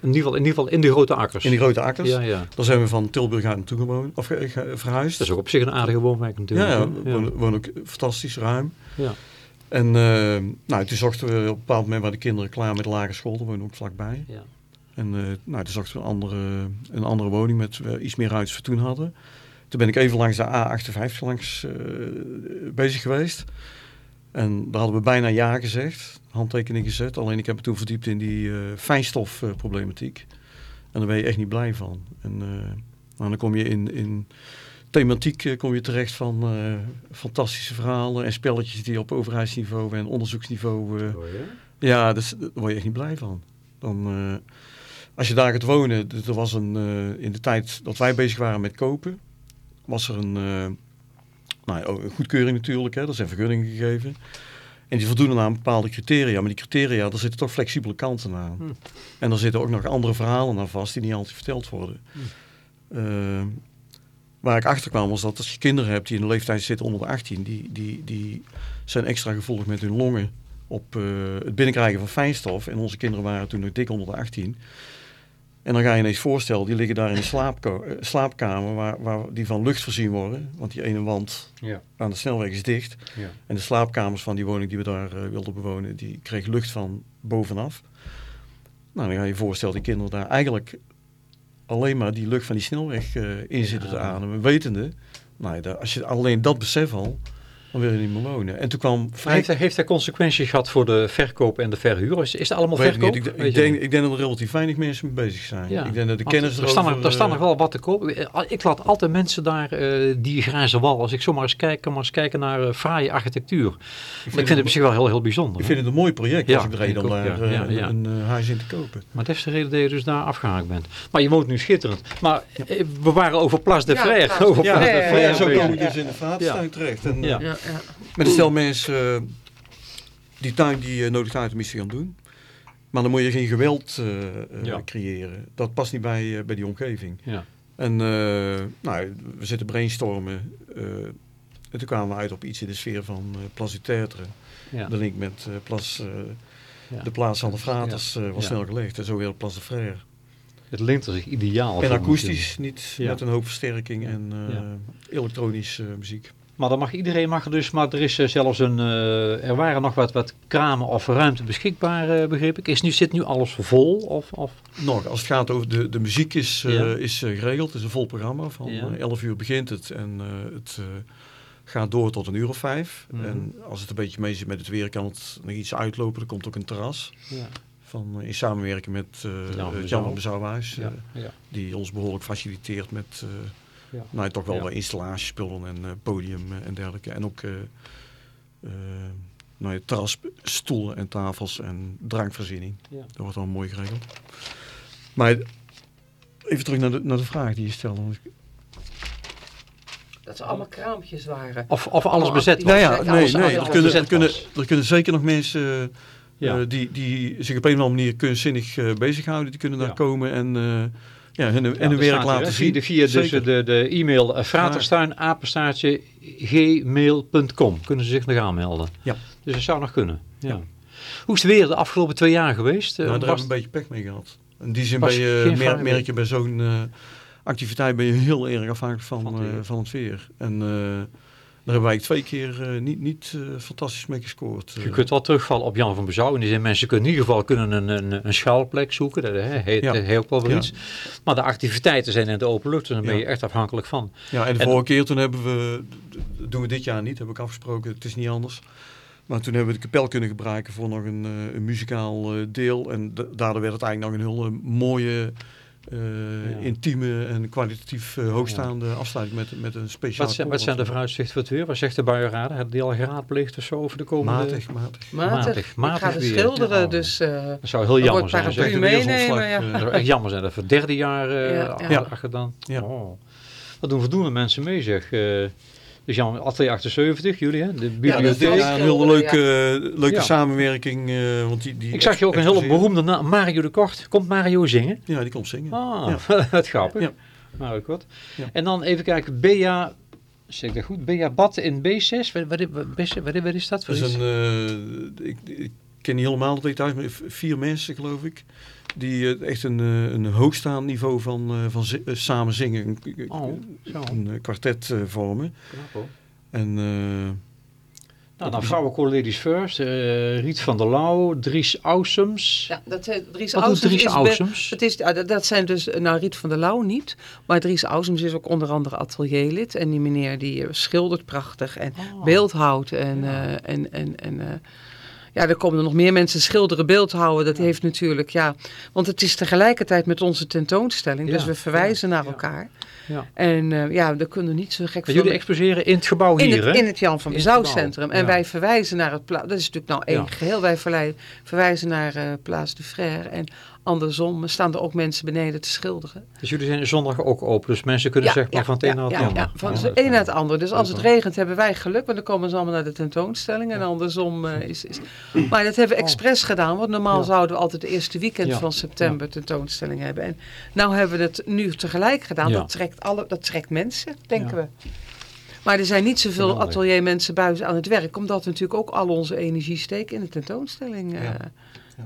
In ieder, geval, in ieder geval in de grote akkers. in die grote akkers. ja, ja. Daar zijn we van Tilburg aan naartoe gewoond, of verhuisd. Dat is ook op zich een aardige woonwijk Ja, natuurlijk. ja, wonen, wonen ook fantastisch ruim. Ja. En uh, nou, toen zochten we op een bepaald moment waren de kinderen klaar met de lagere school. Daar woonden ook vlakbij. Ja. En uh, nou, we een andere, een andere woning met uh, iets meer ruimte voor toen hadden. Toen ben ik even langs de A58 langs bezig geweest. En daar hadden we bijna ja gezegd, handtekening gezet. Alleen ik heb me toen verdiept in die fijnstofproblematiek. en daar ben je echt niet blij van. En nou, dan kom je in... in thematiek kom je terecht van uh, fantastische verhalen en spelletjes die op overheidsniveau en onderzoeksniveau. Uh, oh, ja, ja dus, daar word je echt niet blij van. Dan, uh, als je daar gaat wonen, er was een, in de tijd dat wij bezig waren met kopen, was er een, nou, een goedkeuring natuurlijk, hè, er zijn vergunningen gegeven. En die voldoen aan bepaalde criteria. Maar die criteria, daar zitten toch flexibele kanten aan. Hm. En er zitten ook nog andere verhalen aan vast die niet altijd verteld worden. Hm waar ik achter kwam was dat als je kinderen hebt die in de leeftijd zitten onder de 18, die, die, die zijn extra gevoelig met hun longen op uh, het binnenkrijgen van fijnstof. En onze kinderen waren toen nog dik onder de 18. En dan ga je ineens voorstellen, die liggen daar in een uh, slaapkamer waar, waar die van lucht voorzien worden. Want die ene wand ja. aan de snelweg is dicht. Ja. En de slaapkamers van die woning die we daar uh, wilden bewonen, die kregen lucht van bovenaf. Nou, dan ga je je voorstellen, die kinderen daar eigenlijk alleen maar die lucht van die snelweg uh, in zitten te ademen, wetende. Nou, als je alleen dat besef al, dan wil je niet meer wonen. En toen kwam... Vrij... Heeft, hij, heeft hij consequenties gehad voor de verkoop en de verhuur? Is, is het allemaal verkoop? Ik, ik, denk, ik denk dat er relatief weinig mensen mee bezig zijn. Ja. Ik denk dat de kennis er staan, er, er staan nog wel wat te koop. Ik laat altijd mensen daar uh, die grijze wal. Als ik zomaar eens kijk, maar eens kijken naar uh, fraaie architectuur. Ik vind, ik vind het op zich wel heel, heel bijzonder. Ik vind het een mooi project ja, als ik er reden om daar uh, een huis in te kopen. Maar dat is de reden dat je dus daar afgehaakt bent. Maar je woont nu schitterend. Maar we waren over Place de Frère. Over Place de Frère. Zo kom ik dus in de vaatstuin terecht. En, ja. Met een stel mensen, uh, die tuin die uh, nodig uit om iets te gaan doen. Maar dan moet je geen geweld uh, ja. creëren. Dat past niet bij, bij die omgeving. Ja. En nou, we zitten brainstormen. en toen kwamen we uit op iets in de sfeer van Place du Ja. De link met ja. de plaats aan de Fraters was snel gelegd. En zo weer Place de Frère. Het linkt er zich ideaal. En akoestisch, niet met een hoop versterking en elektronische muziek. Maar dan mag iedereen mag er dus, maar er is eh, zelfs een, uh, er waren nog wat, wat kramen of ruimte beschikbaar, uh, begreep ik. Is nu, zit nu alles vol? Of, of? Nog, als het gaat over de, de muziek is, ja. is geregeld. Het is een vol programma. Van ja. 11 uur begint het en het gaat door tot een uur of vijf. Mm -hmm. En als het een beetje mee zit met het weer, kan het nog iets uitlopen. Er komt ook een terras. Ja. Van, in samenwerking met uh, Jan van Bezouwhuis, die ons behoorlijk faciliteert met ja. Nou, toch wel ja. installatiespullen en uh, podium uh, en dergelijke. En ook uh, nou, terrasstoelen en tafels en drankvoorziening. Ja. Dat wordt al mooi geregeld. Maar even terug naar de, naar de vraag die je stelde. Dat ze allemaal kraampjes waren. Of, of alles bezet was. Nou ja, nee, nee. er, kunnen, er, kunnen, er kunnen zeker nog mensen ja. die, die zich op een of andere manier kunstzinnig bezighouden. Die kunnen daar komen en ja, hun, en hun werk laten zien. Via dus de, de e-mail uh, fraterstuin, apenstaartje, gmail.com. Kunnen ze zich nog aanmelden. Ja. Dus dat zou nog kunnen. Ja. Hoe is het weer de afgelopen twee jaar geweest? Nou, daar hebben we een beetje pech mee gehad. In die zin ben je, mer merk je bij zo'n uh, activiteit ben je heel erg afhankelijk van, van, uh, van het weer. En daar hebben wij twee keer uh, niet, niet uh, fantastisch mee gescoord. Je kunt wel terugvallen op Jan van Bezouw. In die zin, mensen kunnen in ieder geval kunnen een, een, een schuilplek zoeken. Dat heet ja. heel wel ja. iets. Maar de activiteiten zijn in de open lucht. Dus daar ben je echt afhankelijk van. Ja, en de en, vorige keer toen hebben we, dat doen we dit jaar niet, heb ik afgesproken. Het is niet anders. Maar toen hebben we de kapel kunnen gebruiken voor nog een, een muzikaal deel. En daardoor werd het eigenlijk nog een hele mooie uh, ja. intieme en kwalitatief uh, hoogstaande ja. afsluiting met, met een speciaal wat zijn, wat zijn de vooruitzichten voor het weer? Wat zegt de buienraad? Hebben die al geraadpleegd of zo over de komende... Matig, matig. Matig, matig, Ik ga de schilderen, ja. dus... Uh, dat zou heel jammer zijn. Dat zou meenemen, echt jammer zijn dat voor het derde jaar uh, ja. achter dan. Ja. Oh. Wat doen voldoende mensen mee zeg. Dus Jan, Atelier 78, jullie hè? De bibliotheek. Ja, dat is een hele leuke, ja. leuke ja. samenwerking. Uh, want die, die ik zag je ook een hele beroemde naam, Mario de Kort. Komt Mario zingen? Ja, die komt zingen. Ah, dat grappig. Ja. Mario de Kort. En dan even kijken, Bea, zeg ik dat goed? Bea Bad in B6, wat, wat, wat, wat is dat? Dat is een, uh, ik, ik, ken niet helemaal de details, maar vier mensen geloof ik die echt een, een hoogstaand niveau van, van zi samen zingen, een, oh, een kwartet vormen. Knap, en Nou, dan Vrouwenkoor Ladies First, eh, Riet van der Lauw, Dries Ausems. Ja, dat, eh, Dries Wat doet Ausems Dries is? Het is, ah, dat- zijn dus, nou Riet van der Lauw niet, maar Dries Ausems is ook onder andere atelierlid. En die meneer die eh, schildert prachtig en Oh. beeldhoudt. En, Ja. eh, en, en, en eh, ja, er komen er nog meer mensen schilderen, beeldhouden. Dat heeft natuurlijk, ja, want het is tegelijkertijd met onze tentoonstelling. Dus we verwijzen naar elkaar. Ja. En eh, ja, we kunnen niet zo gek veel... jullie exposeren in het gebouw in hier, het, hè? in het Jan van het Bezouw Centrum. En ja. wij verwijzen naar het plaats. Dat is natuurlijk nou één Ja. geheel. Wij verwijzen naar eh Place du Frère. En andersom staan er ook mensen beneden te schilderen. Dus jullie zijn zondag ook open, dus mensen kunnen zeg maar van het een naar het ander. Ja, van het een naar het ander. Dus als het regent hebben wij geluk, want dan komen ze allemaal naar de tentoonstelling. En andersom eh, is, is... Maar dat hebben we expres gedaan, want normaal Oh. Zouden we altijd de eerste weekend van september tentoonstelling hebben. En nou hebben we het nu tegelijk gedaan. Dat, trekt alle, dat trekt mensen, denken Ja. we. Maar er zijn niet zoveel ateliermensen buiten aan het werk, omdat we natuurlijk ook al onze energie steken in de tentoonstelling. eh.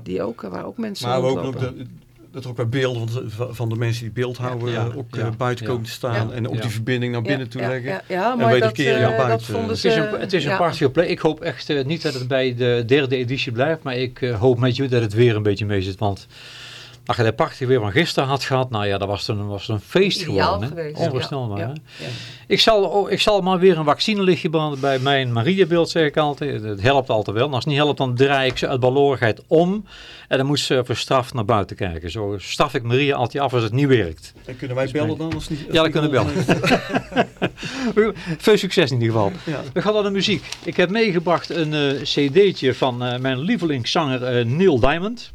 Die ook, waar ook mensen Maar we ook nog de, dat er ook bij beelden van, van de mensen die beeld houden Ja, eh, ook ja, eh, buiten ja. komen te staan. Ja. En Ja. die verbinding naar binnen Ja, toe leggen. Ja, ja, En maar dat, eh, dat buiten. vonden Het ze... is een, het is een ja. partial play. Ik hoop echt eh, niet dat het bij de derde editie blijft, maar ik eh, hoop met jullie dat het weer een beetje mee zit. Want als je dat prachtig weer van gisteren had gehad, nou ja, dat was een, was een feest Ideaal gewoon. Hè? geweest, Onvoorstelbaar. ja, hè? ja. Ik, zal, oh, ik zal maar weer een vaccinelichtje branden bij mijn Mariabeeld, zeg ik altijd. Het helpt altijd wel. En als het niet helpt, dan draai ik ze uit balorigheid om. En dan moet ze verstraft naar buiten kijken. Zo straf ik Maria altijd af als het niet werkt. En kunnen wij bellen dan? Als niet, als Ja, dat kunnen we bellen. Veel succes in ieder geval. Ja. We gaan naar de muziek. Ik heb meegebracht een eh, cd'tje van eh, mijn lievelingszanger eh, Neil Diamond.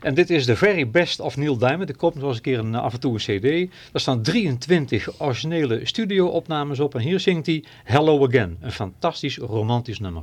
En dit is de very best of Neil Diamond. Er komt nog eens een keer een, af en toe een cd. Daar staan 23 originele studio-opnames op. En hier zingt hij Hello Again. Een fantastisch romantisch nummer.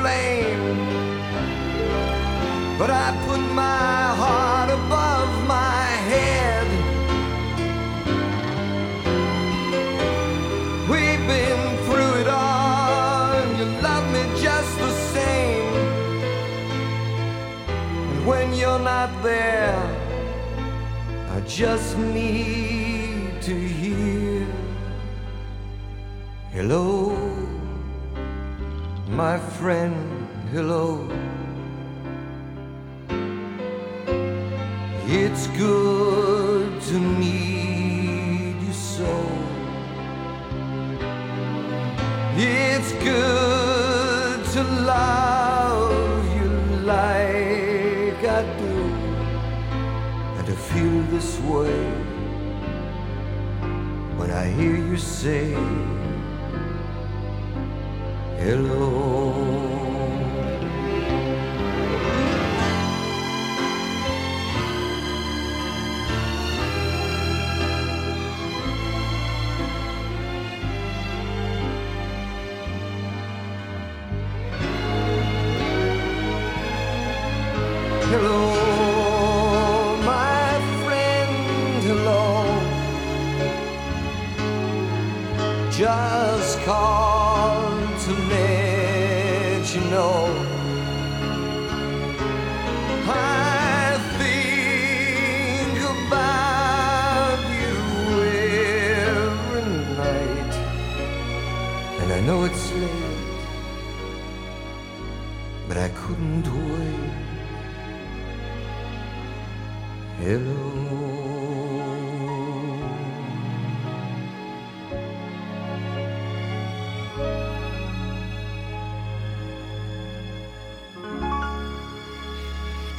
Blame. But I put my heart above my head. We've been through it all, and you love me just the same. And when you're not there, I just need to hear hello, my friend, hello. It's good to meet you so. It's good to love you like I do, and to feel this way when I hear you say. Hello,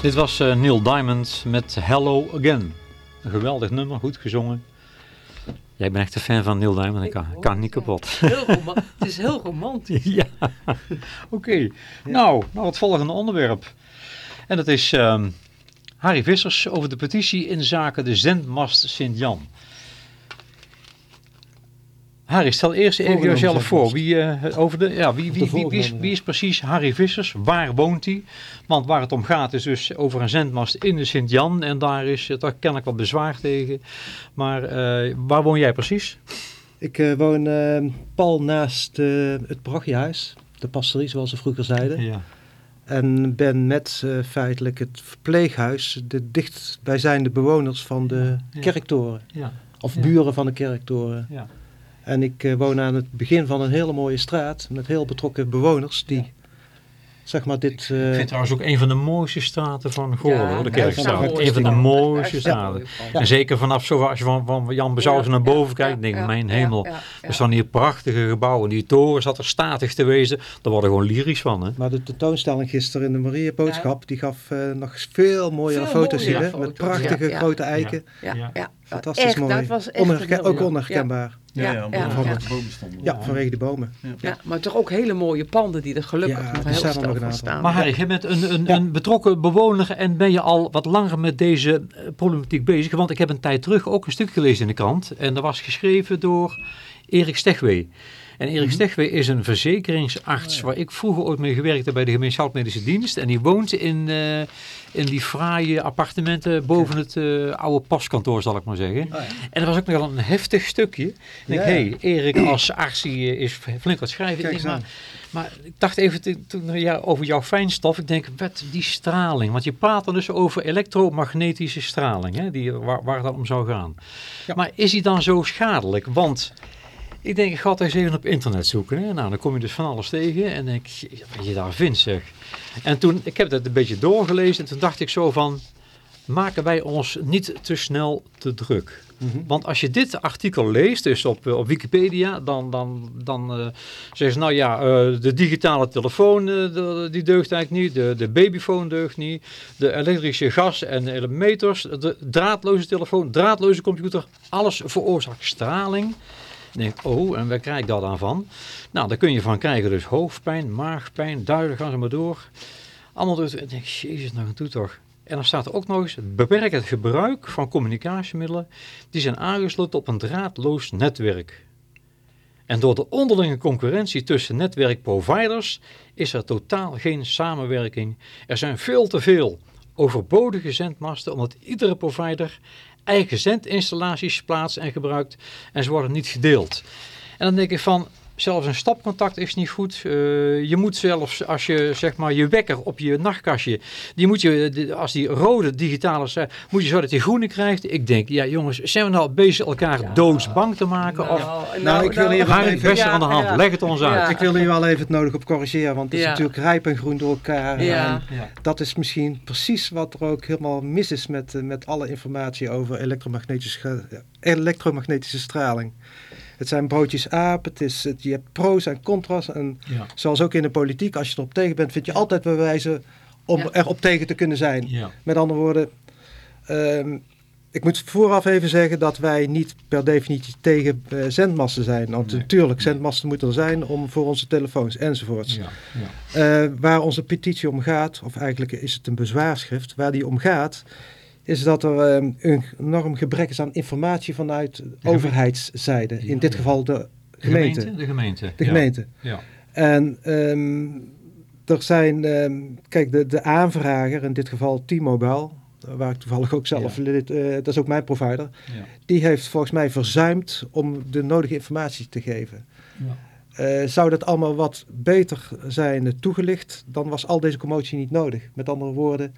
Dit was eh, Neil Diamond met Hello Again. Een geweldig nummer, goed gezongen. Jij bent echt een fan van Neil Diamond, ik kan, kan niet ja. kapot. Heel het is heel romantisch. ja, oké. Nou, naar het volgende onderwerp. En dat is ehm, Harry Vissers over de petitie in zaken de zendmast Sint-Jan. Harry, stel eerst even jezelf voor. Wie, eh, over de, ja, wie, de wie, wie, wie, is, voorgenomen, wie is precies Harry Vissers? Waar woont hij? Want waar het om gaat is dus over een zendmast in de Sint-Jan. En daar is daar ken ik wat bezwaar tegen. Maar eh, waar woon jij precies? Ik eh, woon eh, pal naast eh, het parochiehuis, de pastorie zoals ze vroeger zeiden. Ja. En ben met eh, feitelijk het verpleeghuis de dichtbijzijnde bewoners van de Ja. kerktoren. Ja. Of buren van de kerktoren. Ja. En ik eh, woon aan het begin van een hele mooie straat met heel betrokken bewoners die, zeg maar, dit... Ik eh, vind het trouwens ook een van de mooiste straten van Goorlen, Ja, de Kerkstraat. een van de mooiste straten. En zeker vanaf zo, als je van, van Jan Bezouwsen naar boven kijkt, denk ik, mijn hemel. Ja, ja, Er staan hier prachtige gebouwen. Die toren zat er statig te wezen. Daar worden gewoon lyrisch van, hè? Maar de tentoonstelling gisteren in de Maria Boodschap, die gaf eh, nog veel mooiere Veel foto's hier. Met prachtige ja, ja. grote eiken. Ja, Ja. ja. Fantastisch echt, mooi. Dat was echt Onherken- ook onherkenbaar. Ja, Ja, ja, omdat ja, ja. de bomen stonden. Ja, vanwege de bomen. Ja, maar toch ook hele mooie panden die er gelukkig Ja, nog heel staan nog van staan. Maar Harry, je bent een, een, Ja. een betrokken bewoner en ben je al wat langer met deze eh, problematiek bezig. Want ik heb een tijd terug ook een stuk gelezen in de krant. En dat was geschreven door Erik Stegwee. En Erik Stegwee is een verzekeringsarts waar ik vroeger ooit mee gewerkt heb bij de gemeenschappelijke medische dienst. En die woont in, eh, in die fraaie appartementen boven het eh, oude postkantoor, zal ik maar zeggen. Oh, ja. En dat was ook nog wel een heftig stukje. En ik denk, Ja, hé, ja. hey, Erik als arts eh, is flink wat schrijven. Kijk Ik denk, maar, maar ik dacht even te- toen, ja, over jouw fijnstof. Ik denk, wat die straling. Want je praat dan dus over elektromagnetische straling, hè, die, waar, waar het dan om zou gaan. Ja. Maar is die dan zo schadelijk? Want ik denk, ik ga het eens even op internet zoeken. Hè. Nou, dan kom je dus van alles tegen. En denk ik, wat je daar vindt zeg. En toen, ik heb dat een beetje doorgelezen. En toen dacht ik zo van, maken wij ons niet te snel te druk? Mhm. Want als je dit artikel leest, dus op, eh, op Wikipedia, dan, dan, dan eh, zeggen ze, nou ja, eh, de digitale telefoon de- die deugt eigenlijk niet, de, de babyfoon deugt niet, de elektrische gas en elementers, de draadloze telefoon, draadloze computer, alles veroorzaakt straling. Oh, en waar krijg dat dan van? Nou, daar kun je van krijgen dus hoofdpijn, maagpijn, duidelijk gaan ze maar door. Allemaal dus, ik denk, jezus, nou toe toch. En dan staat er ook nog eens, beperk het gebruik van communicatiemiddelen die zijn aangesloten op een draadloos netwerk. En door de onderlinge concurrentie tussen netwerkproviders is er totaal geen samenwerking. Er zijn veel te veel overbodige zendmasten omdat iedere provider eigen zendinstallaties plaatst en gebruikt en ze worden niet gedeeld. En dan denk ik van, zelfs een stopcontact is niet goed. Eh, je moet zelfs, als je zeg maar je wekker op je nachtkastje, die moet je, als die rode digitale zijn, moet je zo dat die groene krijgt. Ik denk, ja jongens, zijn we nou bezig elkaar doodsbang te maken? of Nou, ik wil hier het even- beste ja, aan de hand, ja. leg het ons uit. Ja. Ik wil hier wel even het nodig op corrigeren, want het is Ja. natuurlijk rijp en groen door elkaar. Ja. En Ja. dat is misschien precies wat er ook helemaal mis is met, eh, met alle informatie over elektromagnetische, ge- elektromagnetische straling. Het zijn broodjes aap, het is, het, je hebt pro's en contra's. En Ja. zoals ook in de politiek, als je erop tegen bent, vind je altijd bewijzen om Ja. erop tegen te kunnen zijn. Ja. Met andere woorden, ehm, ik moet vooraf even zeggen dat wij niet per definitie tegen eh, zendmasten zijn. Want Nee. natuurlijk, zendmasten moeten er zijn om voor onze telefoons enzovoorts. Ja. Ja. Eh, waar onze petitie om gaat, of eigenlijk is het een bezwaarschrift, waar die om gaat, is dat er ehm, een enorm gebrek is aan informatie vanuit overheidszijde. In dit Ja. geval de De gemeente. De gemeente. De gemeente. Ja. En ehm, er zijn, ehm, kijk, de, de aanvrager, in dit geval T-Mobile, waar ik toevallig ook zelf lid, eh, dat is ook mijn provider, die heeft volgens mij verzuimd om de nodige informatie te geven. Eh, zou dat allemaal wat beter zijn toegelicht, dan was al deze commotie niet nodig. Met andere woorden,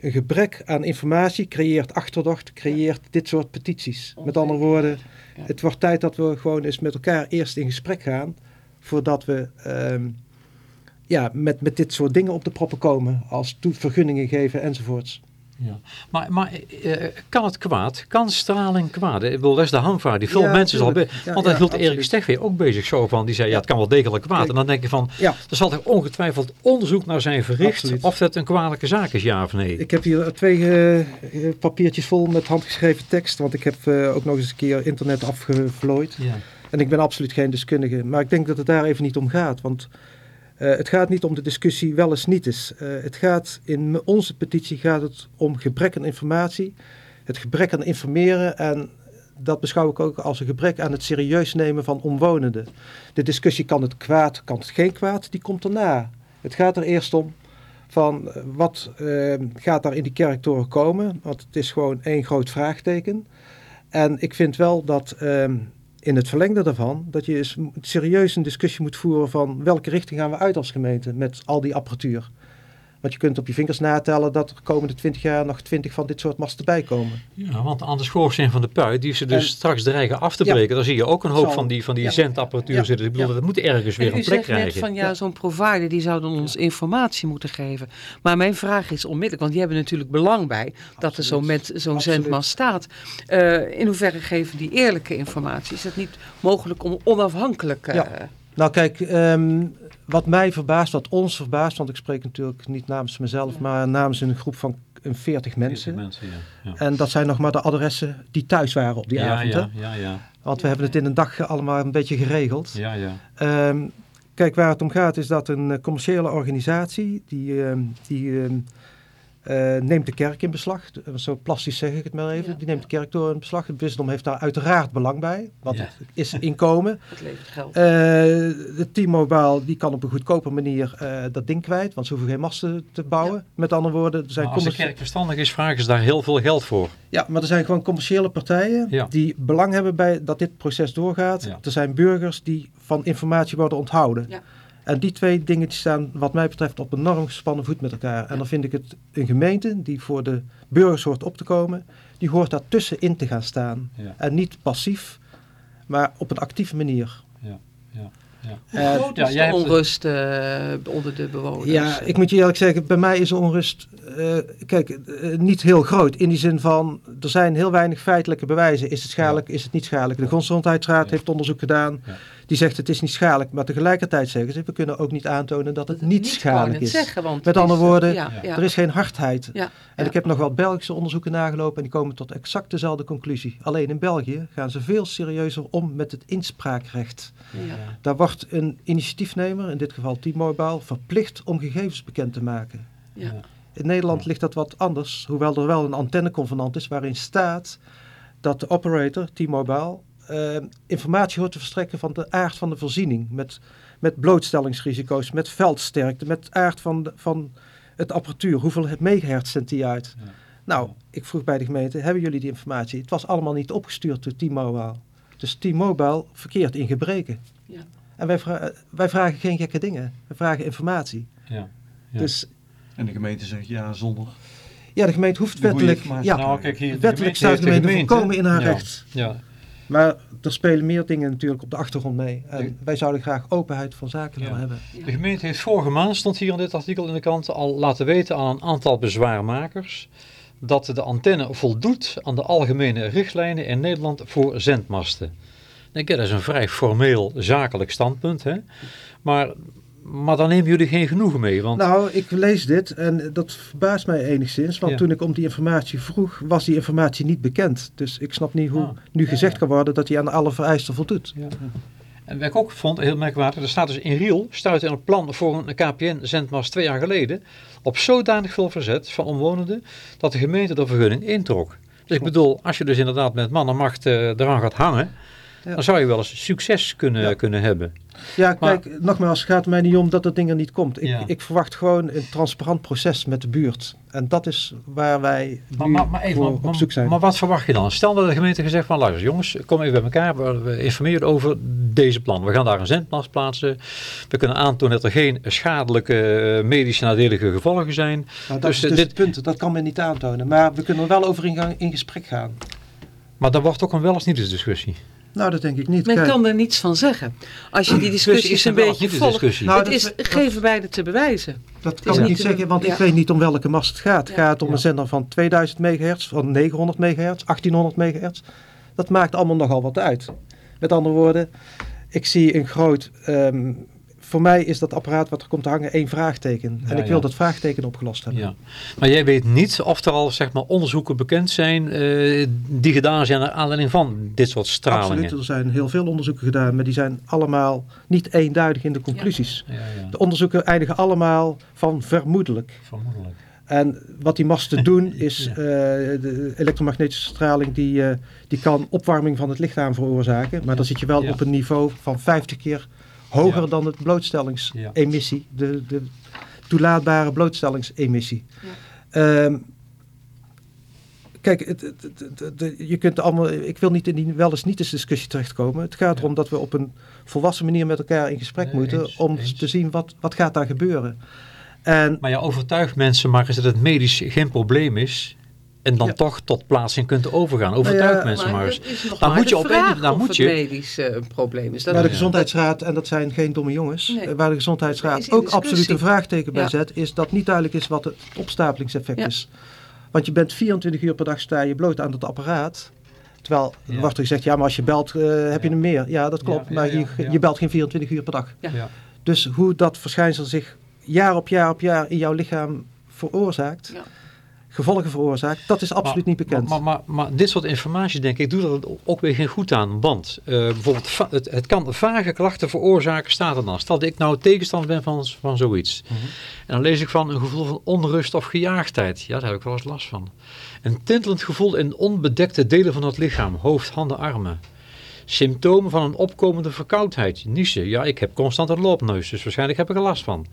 een gebrek aan informatie creëert achterdocht, creëert dit soort petities. Met andere woorden, het wordt tijd dat we gewoon eens met elkaar eerst in gesprek gaan, voordat we ehm, ja, met, met dit soort dingen op de proppen komen, als vergunningen geven enzovoorts. Ja. Maar, maar eh, kan het kwaad? Kan straling kwaad? Ik bedoel, dat is de hangvaart die veel Ja, mensen hebben. Ja, Want daar ja, hield Erik. Steg weer ook bezig zo van. Die zei, ja, het kan wel degelijk kwaad. Kijk. en dan denk je van, er zal toch ongetwijfeld onderzoek naar zijn verricht. Absoluut. Of dat een kwalijke zaak is, ja of nee. Ik heb hier twee eh, eh, papiertjes vol met handgeschreven tekst, want ik heb eh, ook nog eens een keer internet afgevlooid. ja. En ik ben absoluut geen deskundige. Maar ik denk dat het daar even niet om gaat. Want eh, het gaat niet om de discussie wel eens niet is. Eh, het gaat in onze petitie gaat het om gebrek aan informatie. Het gebrek aan informeren. En dat beschouw ik ook als een gebrek aan het serieus nemen van omwonenden. De discussie kan het kwaad, kan het geen kwaad, die komt erna. Het gaat er eerst om van eh, wat eh, gaat daar in die kerktoren komen. Want het is gewoon één groot vraagteken. En ik vind wel dat ehm, in het verlengde daarvan, dat je eens serieus een discussie moet voeren van welke richting gaan we uit als gemeente met al die apparatuur. Want je kunt op je vingers natellen dat er komende 20 jaar nog 20 van dit soort masten bij komen. Ja, want aan de schoorsteen van de pui, die ze dus En- straks dreigen af te breken, daar zie je ook een hoop Zal- van die, van die ja. zendapparatuur Ja. zitten. Ik bedoel, Ja. dat moet ergens weer En een u plek zegt net krijgen. van ja, Ja. zo'n provider die zou dan ons informatie moeten geven. Maar mijn vraag is onmiddellijk, want die hebben natuurlijk belang bij dat er zo met zo'n zendmast staat. Eh, in hoeverre geven die eerlijke informatie? Is het niet mogelijk om onafhankelijk... eh, Ja. Nou kijk, ehm, wat mij verbaast, wat ons verbaast, want ik spreek natuurlijk niet namens mezelf, maar namens een groep van een 40 mensen. mensen ja. Ja. En dat zijn nog maar de adressen die thuis waren op die ja, avond. hè? ja, ja, ja, Want we hebben het in een dag allemaal een beetje geregeld. ja, ja. Ehm, kijk, waar het om gaat is dat een eh, commerciële organisatie, die, ehm, die ehm, eh, neemt de kerk in beslag. Zo plastisch zeg ik het maar even. Ja. Die neemt de kerk door in beslag. Het bisdom heeft daar uiteraard belang bij, want Ja. het is inkomen. Het levert geld. Eh, de T-Mobile die kan op een goedkope manier eh, dat ding kwijt, want ze hoeven geen masten te bouwen. Met andere woorden, er zijn als de kerk verstandig is, vragen ze daar heel veel geld voor. ja, maar er zijn gewoon commerciële partijen Ja. die belang hebben bij dat dit proces doorgaat. Ja. Er zijn burgers die van informatie worden onthouden. En die twee dingen die staan wat mij betreft op een enorm gespannen voet met elkaar. En dan vind ik het een gemeente die voor de burgers hoort op te komen, die hoort daar tussenin te gaan staan. Ja. En niet passief, maar op een actieve manier. Ja, ja, ja. Hoe Eh, groot ja, is de hebt- onrust eh, onder de bewoners? Ja, ik moet je eerlijk zeggen, bij mij is de onrust, eh, kijk, niet heel groot. In die zin van, er zijn heel weinig feitelijke bewijzen. Is het schadelijk, is het niet schadelijk? De Volksgezondheidsraad Ja. heeft onderzoek gedaan. Die zegt het is niet schadelijk. Maar tegelijkertijd zeggen ze, we kunnen ook niet aantonen dat het niet, schadelijk is. Zeggen, want Met is, andere eh, woorden, ja, Ja. ja. Er is geen hardheid. Ja, En ik heb nog wat Belgische onderzoeken nagelopen en die komen tot exact dezelfde conclusie. Alleen in België gaan ze veel serieuzer om met het inspraakrecht. Ja. Daar wordt een initiatiefnemer, in dit geval T-Mobile, verplicht om gegevens bekend te maken. Ja. In Nederland ligt dat wat anders, hoewel er wel een antenneconvenant is waarin staat dat de operator, T-Mobile, eh, informatie hoort te verstrekken van de aard van de voorziening. Met, met blootstellingsrisico's, met veldsterkte, met aard van, de, van het apparatuur. Hoeveel megahertz zendt die uit? Ja. Nou, ik vroeg bij de gemeente, hebben jullie die informatie? Het was allemaal niet opgestuurd door T-Mobile. Dus T-Mobile verkeert in gebreken. Ja. En wij, vra- wij vragen geen gekke dingen. We vragen informatie. Ja. Ja. Dus En de gemeente zegt ja, zonder. ja, de gemeente hoeft wettelijk... Ja, Nou, kijk hier, de wettelijk staat de gemeente, gemeente. volkomen in haar Ja. recht. Ja, Maar er spelen meer dingen natuurlijk op de achtergrond mee. En wij zouden graag openheid van zaken Ja. willen hebben. De gemeente heeft vorige maand, stond hier in dit artikel in de krant, al laten weten aan een aantal bezwaarmakers dat de antenne voldoet aan de algemene richtlijnen in Nederland voor zendmasten. Ik denk, dat is een vrij formeel zakelijk standpunt, hè? Maar, maar daar nemen jullie geen genoegen mee, want Nou, ik lees dit en dat verbaast mij enigszins. Want Ja. toen ik om die informatie vroeg, was die informatie niet bekend. Dus ik snap niet hoe Ah, nu gezegd ja. kan worden dat hij aan alle vereisten voldoet. Ja. En wat ik ook vond, heel merkwaardig, er staat dus in Riel, stuitte een plan voor een KPN-zendmast twee jaar geleden op zodanig veel verzet van omwonenden dat de gemeente de vergunning introk. Dus ik bedoel, als je dus inderdaad met man en macht eh, eraan gaat hangen. Dan zou je wel eens succes kunnen, kunnen hebben. Ja, Maar- kijk, nogmaals, het gaat mij niet om dat dat ding er niet komt. Ik, ik verwacht gewoon een transparant proces met de buurt. En dat is waar wij Maar, nu maar, maar, even, voor op zoek zijn. maar wat verwacht je dan? Stel dat de gemeente gezegd van, luister jongens, kom even bij elkaar, we, informeren over deze plan. We gaan daar een zendmast plaatsen. We kunnen aantonen dat er geen schadelijke, eh, medisch nadelige gevolgen zijn. Nou, dat dus, is eh, dus dit- het punt, dat kan men niet aantonen. Maar we kunnen er wel over in, gesprek gaan. Maar dat wordt ook een wel eens niet eens discussie. Nou, dat denk ik niet. Men Kijk, kan er niets van zeggen. Als je die Dus discussies is een beetje volgt. discussie. Nou, het dat- is geven beide te bewijzen. dat kan ik niet zeggen, doen. want ik weet niet om welke mast het gaat. Het Ja. gaat om een zender van 2000 megahertz, van 900 megahertz, 1800 megahertz. Dat maakt allemaal nogal wat uit. Met andere woorden, ik zie een groot... ehm, voor mij is dat apparaat wat er komt te hangen één vraagteken. Ja, en ik wil ja. dat vraagteken opgelost hebben. Ja. Maar jij weet niet of er al zeg maar, onderzoeken bekend zijn eh, die gedaan zijn naar aanleiding van dit soort stralingen. Absoluut, er zijn heel veel onderzoeken gedaan, maar die zijn allemaal niet eenduidig in de conclusies. De onderzoeken eindigen allemaal van vermoedelijk. vermoedelijk. En wat die masten doen is eh, de elektromagnetische straling die, eh, die kan opwarming van het lichaam veroorzaken. Maar dan zit je wel op een niveau van 50 keer hoger Ja. dan het blootstellingsemissie. De, de toelaatbare blootstellingsemissie. Ehm, kijk, het, het, het- het- het- je kunt allemaal, ik wil niet in die wel eens niet eens discussie terechtkomen. Het gaat Ja. erom dat we op een volwassen manier met elkaar in gesprek Nee, moeten. eens, om eens. te zien wat, wat gaat daar gebeuren. En Maar je overtuigt mensen maar eens dat het medisch geen probleem is. En dan Ja. toch tot plaatsing kunt overgaan. Overtuig Nou ja, mensen maar eens. Dan moet je op een- dan of moet je- medisch eh, een probleem is. Dat waar de gezondheidsraad, en dat zijn geen domme jongens, Nee. eh, waar de gezondheidsraad ook discussie. absoluut een vraagteken bij Ja. zet, is dat niet duidelijk is wat het opstapelingseffect Ja. is. Want je bent 24 uur per dag sta je bloot aan het apparaat. Terwijl Ja. er wordt er gezegd, ja, maar als je belt, eh, heb je hem meer. Ja, dat klopt, Ja, ja, maar ja, je, ja. je belt geen 24 uur per dag. Ja. Ja. Dus hoe dat verschijnsel zich jaar op jaar op jaar in jouw lichaam veroorzaakt, Ja. Gevolgen veroorzaakt, dat is absoluut Maar- niet bekend. Maar, maar, maar, dit soort informatie, denk ik, doet er ook weer geen goed aan. Want eh, bijvoorbeeld, het, het kan vage klachten veroorzaken, staat er dan. Stel dat ik nou tegenstander ben van, van zoiets. Mhm. En dan lees ik van een gevoel van onrust of gejaagdheid. Ja, daar heb ik wel eens last van. Een tintelend gevoel in onbedekte delen van het lichaam, hoofd, handen, armen. Symptomen van een opkomende verkoudheid, niezen. Ja, ik heb constant een loopneus, dus waarschijnlijk heb ik er last van.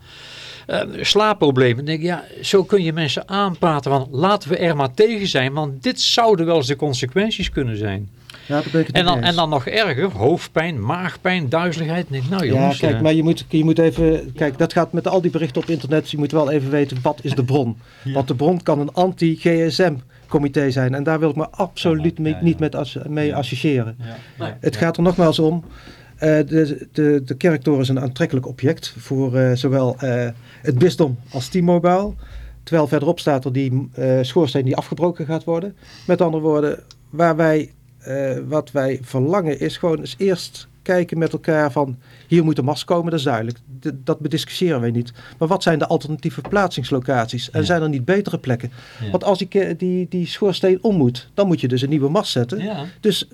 Eh, slaapproblemen. Denk ik, ja, zo kun je mensen aanpraten van laten we er maar tegen zijn, want dit zouden wel eens de consequenties kunnen zijn. ja, En dan, en dan nog erger, hoofdpijn, maagpijn, duizeligheid. Ik, nou Ja, jongens, kijk, eh, maar je moet, je moet even, kijk, dat gaat met al die berichten op internet, dus je moet wel even weten, wat is de bron? Ja. Want de bron kan een anti-GSM-comité zijn en daar wil ik me absoluut Ja, mee- ja, ja. niet met as- mee Ja. associëren. ja, Nee. ja, Het ja. gaat er nogmaals om, eh, de, de, de kerktoren is een aantrekkelijk object voor eh, zowel eh, het bisdom als T-Mobile. Terwijl verderop staat er die eh, schoorsteen die afgebroken gaat worden. Met andere woorden, waar wij, eh, wat wij verlangen is gewoon eens eerst kijken met elkaar van hier moet een mast komen, dat is duidelijk. D- dat bediscussiëren wij niet. Maar wat zijn de alternatieve plaatsingslocaties? En Ja. zijn er niet betere plekken? Ja. Want als ke- die, die schoorsteen om moet, dan moet je dus een nieuwe mast zetten. Ja. Dus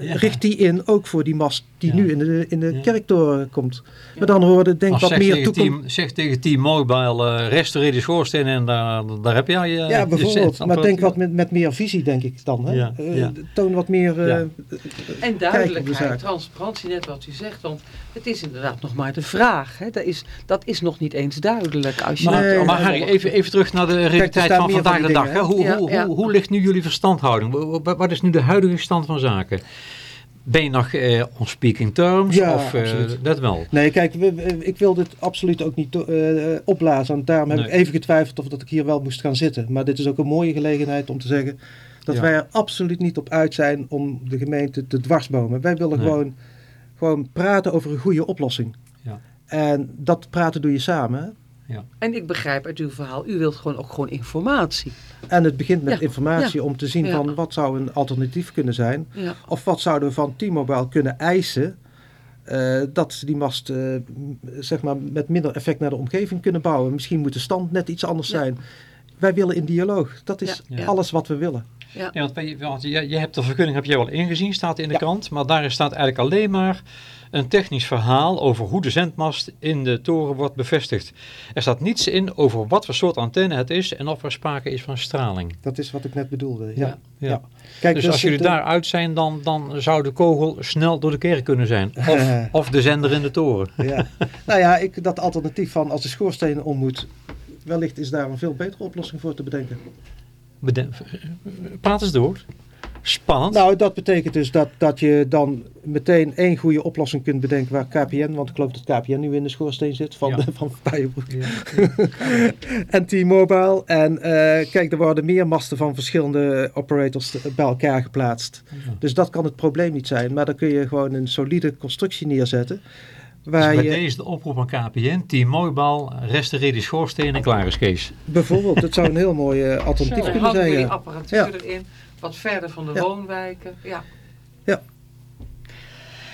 Ja. richt die in ook voor die mast die Ja. nu in de, in de Ja. kerktoren komt. Met andere woorden, denk Of wat meer toekomst. zeg tegen Team Mobile, eh restaureer die schoorsteen en daar, daar heb jij je... Ja, bijvoorbeeld. Maar denk wat met, met meer visie, denk ik dan. Hè? Ja, Eh, ja. Toon wat meer... eh, Ja. En duidelijkheid, transparantie, net wat u zegt. Want het is inderdaad nog maar de vraag. Hè. Dat, is, dat is nog niet eens duidelijk. Als je Maar, Nee, maar Harry, even, even terug naar de realiteit van vandaag van de dag. hè. Hoe, hoe, Ja. Hoe, hoe ligt nu jullie verstandhouding? Wa- wa- Wat is nu de huidige stand van zaken? Ben je nog eh on speaking terms? Ja, of eh, absoluut. dat wel? Nee, kijk, we- we- ik wil dit absoluut ook niet eh, opblazen. En daarom heb Nee. ik even getwijfeld of dat ik hier wel moest gaan zitten. Maar dit is ook een mooie gelegenheid om te zeggen dat Ja. wij er absoluut niet op uit zijn om de gemeente te dwarsbomen. Wij willen Nee. gewoon, gewoon praten over een goede oplossing. Ja. En dat praten doe je samen. hè. En ik begrijp uit uw verhaal, u wilt gewoon ook gewoon informatie. En het begint met Ja, informatie om te zien Ja. van wat zou een alternatief kunnen zijn. Ja. Of wat zouden we van T-Mobile kunnen eisen eh, dat ze die mast eh, zeg maar met minder effect naar de omgeving kunnen bouwen. Misschien moet de stand net iets anders Ja. zijn. Wij willen in dialoog. Dat is Ja. Ja. alles wat we willen. Ja. Want, je, want je, je hebt de vergunning heb jij wel ingezien, staat in de Ja. krant. Maar daar staat eigenlijk alleen maar een technisch verhaal over hoe de zendmast in de toren wordt bevestigd. Er staat niets in over wat voor soort antenne het is en of er sprake is van straling. Dat is wat ik net bedoelde. Ja. Ja. Ja. Kijk, dus als jullie daaruit zijn, dan, dan zou de kogel snel door de kerk kunnen zijn. Of, of de zender in de toren. Ja. nou ja, ik, dat alternatief van als de schoorsteen om moet, wellicht is daar een veel betere oplossing voor te bedenken. Praat eens door. Spannend. Nou, dat betekent dus dat, dat je dan meteen één goede oplossing kunt bedenken waar KPN, want ik geloof dat KPN nu in de schoorsteen zit van, Ja. de, van Bijenbroek. Ja. en T-Mobile. En eh, kijk, er worden meer masten van verschillende operators bij elkaar geplaatst. Dus dat kan het probleem niet zijn. Maar dan kun je gewoon een solide constructie neerzetten. Dus Waar bij je deze de oproep aan KPN, Team Mooibal, restaureer die schoorsteen en klaar is Kees. bijvoorbeeld, het zou een heel mooi eh, alternatief Dan kunnen zijn. die Ja. apparatuur Ja. erin, wat verder van de Ja. woonwijken. Ja.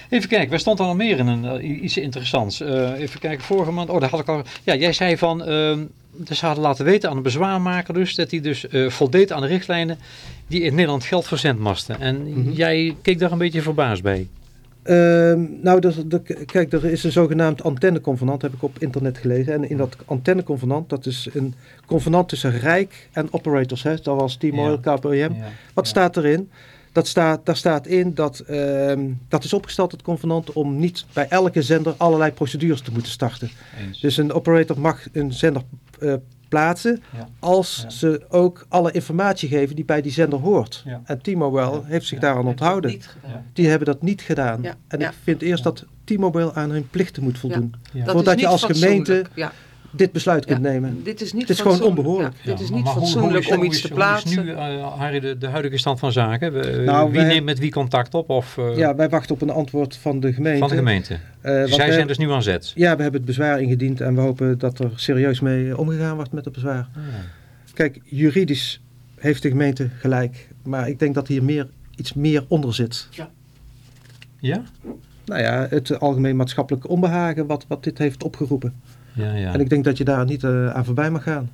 Even kijken, waar stond nog meer in een, eh, iets interessants? Eh, even kijken, vorige maand, oh daar had ik al, ja jij zei van, ehm dus ze hadden laten weten aan de bezwaarmaker dus, dat hij dus eh, voldeed aan de richtlijnen die in Nederland geldt voor zendmasten. En Mhm. jij keek daar een beetje verbaasd bij. Ehm, nou, kijk, er is een zogenaamd antenneconvenant, heb ik op internet gelezen. En in dat antenneconvenant, dat is een convenant tussen Rijk en operators. Hè, dat was T-Mobile, KPM. Wat staat erin? Dat staat, daar staat in dat, ehm, dat is opgesteld, het convenant, om niet bij elke zender allerlei procedures te moeten starten. Eens. Dus een operator mag een zender eh, plaatsen Ja. als Ja. ze ook alle informatie geven die bij die zender hoort. Ja. En T-Mobile Ja. heeft zich Ja. daaraan onthouden. Die hebben dat niet gedaan. Ja, En ja. ik vind eerst Ja. dat T-Mobile aan hun plichten moet voldoen. Voordat is je als gemeente. Dit besluit kunt Ja. nemen. Dit is niet Het is gewoon onbehoorlijk. Ja, dit is Ja, niet maar hoe- fatsoenlijk hoe is- om hoe iets is- te hoe is plaatsen. nu, eh, Harry, de, de huidige stand van zaken? We- Nou, wie wij- neemt met wie contact op? Of, eh, Ja, wij wachten op een antwoord van de gemeente. van de gemeente. Eh, want Zij zijn dus nu aan zet. Ja, we hebben het bezwaar ingediend en we hopen dat er serieus mee omgegaan wordt met het bezwaar. Kijk, juridisch heeft de gemeente gelijk, maar ik denk dat hier meer, iets meer onder zit. Ja? Nou ja, het algemeen maatschappelijk onbehagen wat, wat dit heeft opgeroepen. Ja, ja. En ik denk dat je daar niet eh, aan voorbij mag gaan.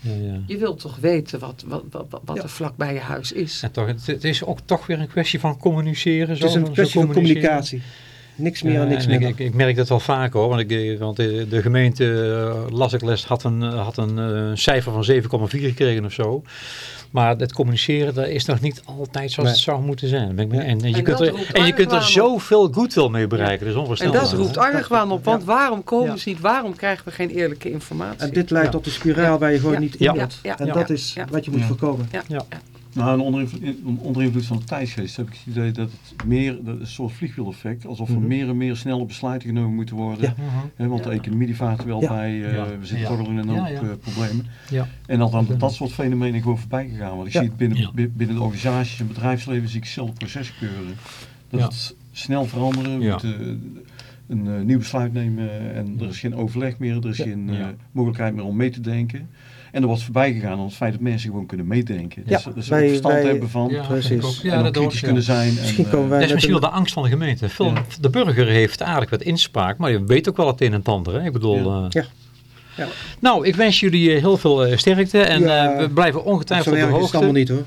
ja, ja. Je wilt toch weten wat, wat, wat, wat- er vlak bij je huis is. En toch, het, het is ook toch weer een kwestie van communiceren. Het zo- is zo een kwestie van communicatie. Niks meer Ja, en niks en minder. ik, ik merk dat wel vaker hoor, want, ik, eh, want de, de gemeente, eh, las ik les, had een, had een eh, cijfer van 7,4 gekregen of zo. Maar het communiceren, dat is nog niet altijd zoals Nee. het zou moeten zijn. Daar. En, en je En kunt er, en je kunt er zoveel goodwill mee bereiken, dus En dat roept argwaan op, want Ja. waarom komen Ja. ze niet? Waarom krijgen we geen eerlijke informatie? En dit leidt Ja. tot een spiraal waar je gewoon Ja. niet in Ja. wilt. Ja. En Ja. dat is Ja. wat je moet Ja. voorkomen. Ja. Nou, onder invloed, onder invloed van de tijdsgeest heb ik het idee dat het meer, dat een soort vliegwiel-effect, alsof er Mhm. meer en meer snelle besluiten genomen moeten worden. Ja. Mhm. Hè, want de economie die vaart er wel Ja. bij, eh, Ja. we zitten toch al in een hoop Ja, ja. eh, problemen. Ja. En dat dan dat soort fenomenen gewoon voorbij gegaan. Want ik Ja. zie het binnen, binnen de organisaties en bedrijfsleven zie ik hetzelfde proces gebeuren. Dat Ja. het snel veranderen, we Ja. Een eh, nieuw besluit nemen en er is geen overleg meer, er is Ja. geen eh, Ja. mogelijkheid meer om mee te denken. En er wordt voorbij gegaan aan het feit dat mensen gewoon kunnen meedenken. Ja, dus, dus wij- verstand wij- hebben van Ja, Precies. Ja, dat kritisch kunnen ja. zijn. Misschien en, komen eh, wij Dat is misschien wel de angst van de gemeente. Veel, Ja. De burger heeft aardig wat inspraak, maar je weet ook wel het een en het ander. Hè? Ik bedoel... Ja. Ja. Nou, ik wens jullie eh, heel veel eh, sterkte en Ja. eh, we blijven ongetwijfeld op de het allemaal hoogte. niet hoor.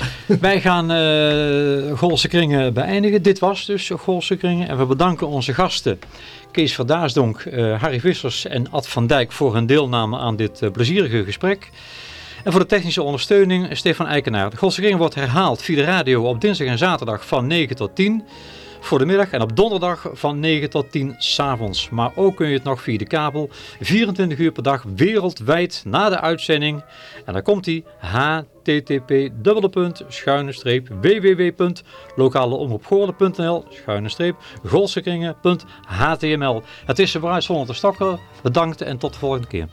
Wij gaan eh Golse Kringen beëindigen. Dit was dus Golse Kringen. En we bedanken onze gasten Kees Verdaasdonk, eh Harry Vissers en Ad van Dijk voor hun deelname aan dit plezierige gesprek. En voor de technische ondersteuning Stefan Eikenaar. De Golse Kringen wordt herhaald via de radio op dinsdag en zaterdag van 9 tot 10 voor de middag en op donderdag van 9 tot 10 s'avonds. Maar ook kun je het nog via de kabel 24 uur per dag wereldwijd na de uitzending. En dan komt die http schuine streep www.lokaleomroepgoorlen.nl schuine streep golsekringen.html Het is er zonder te stokken. Bedankt en tot de volgende keer.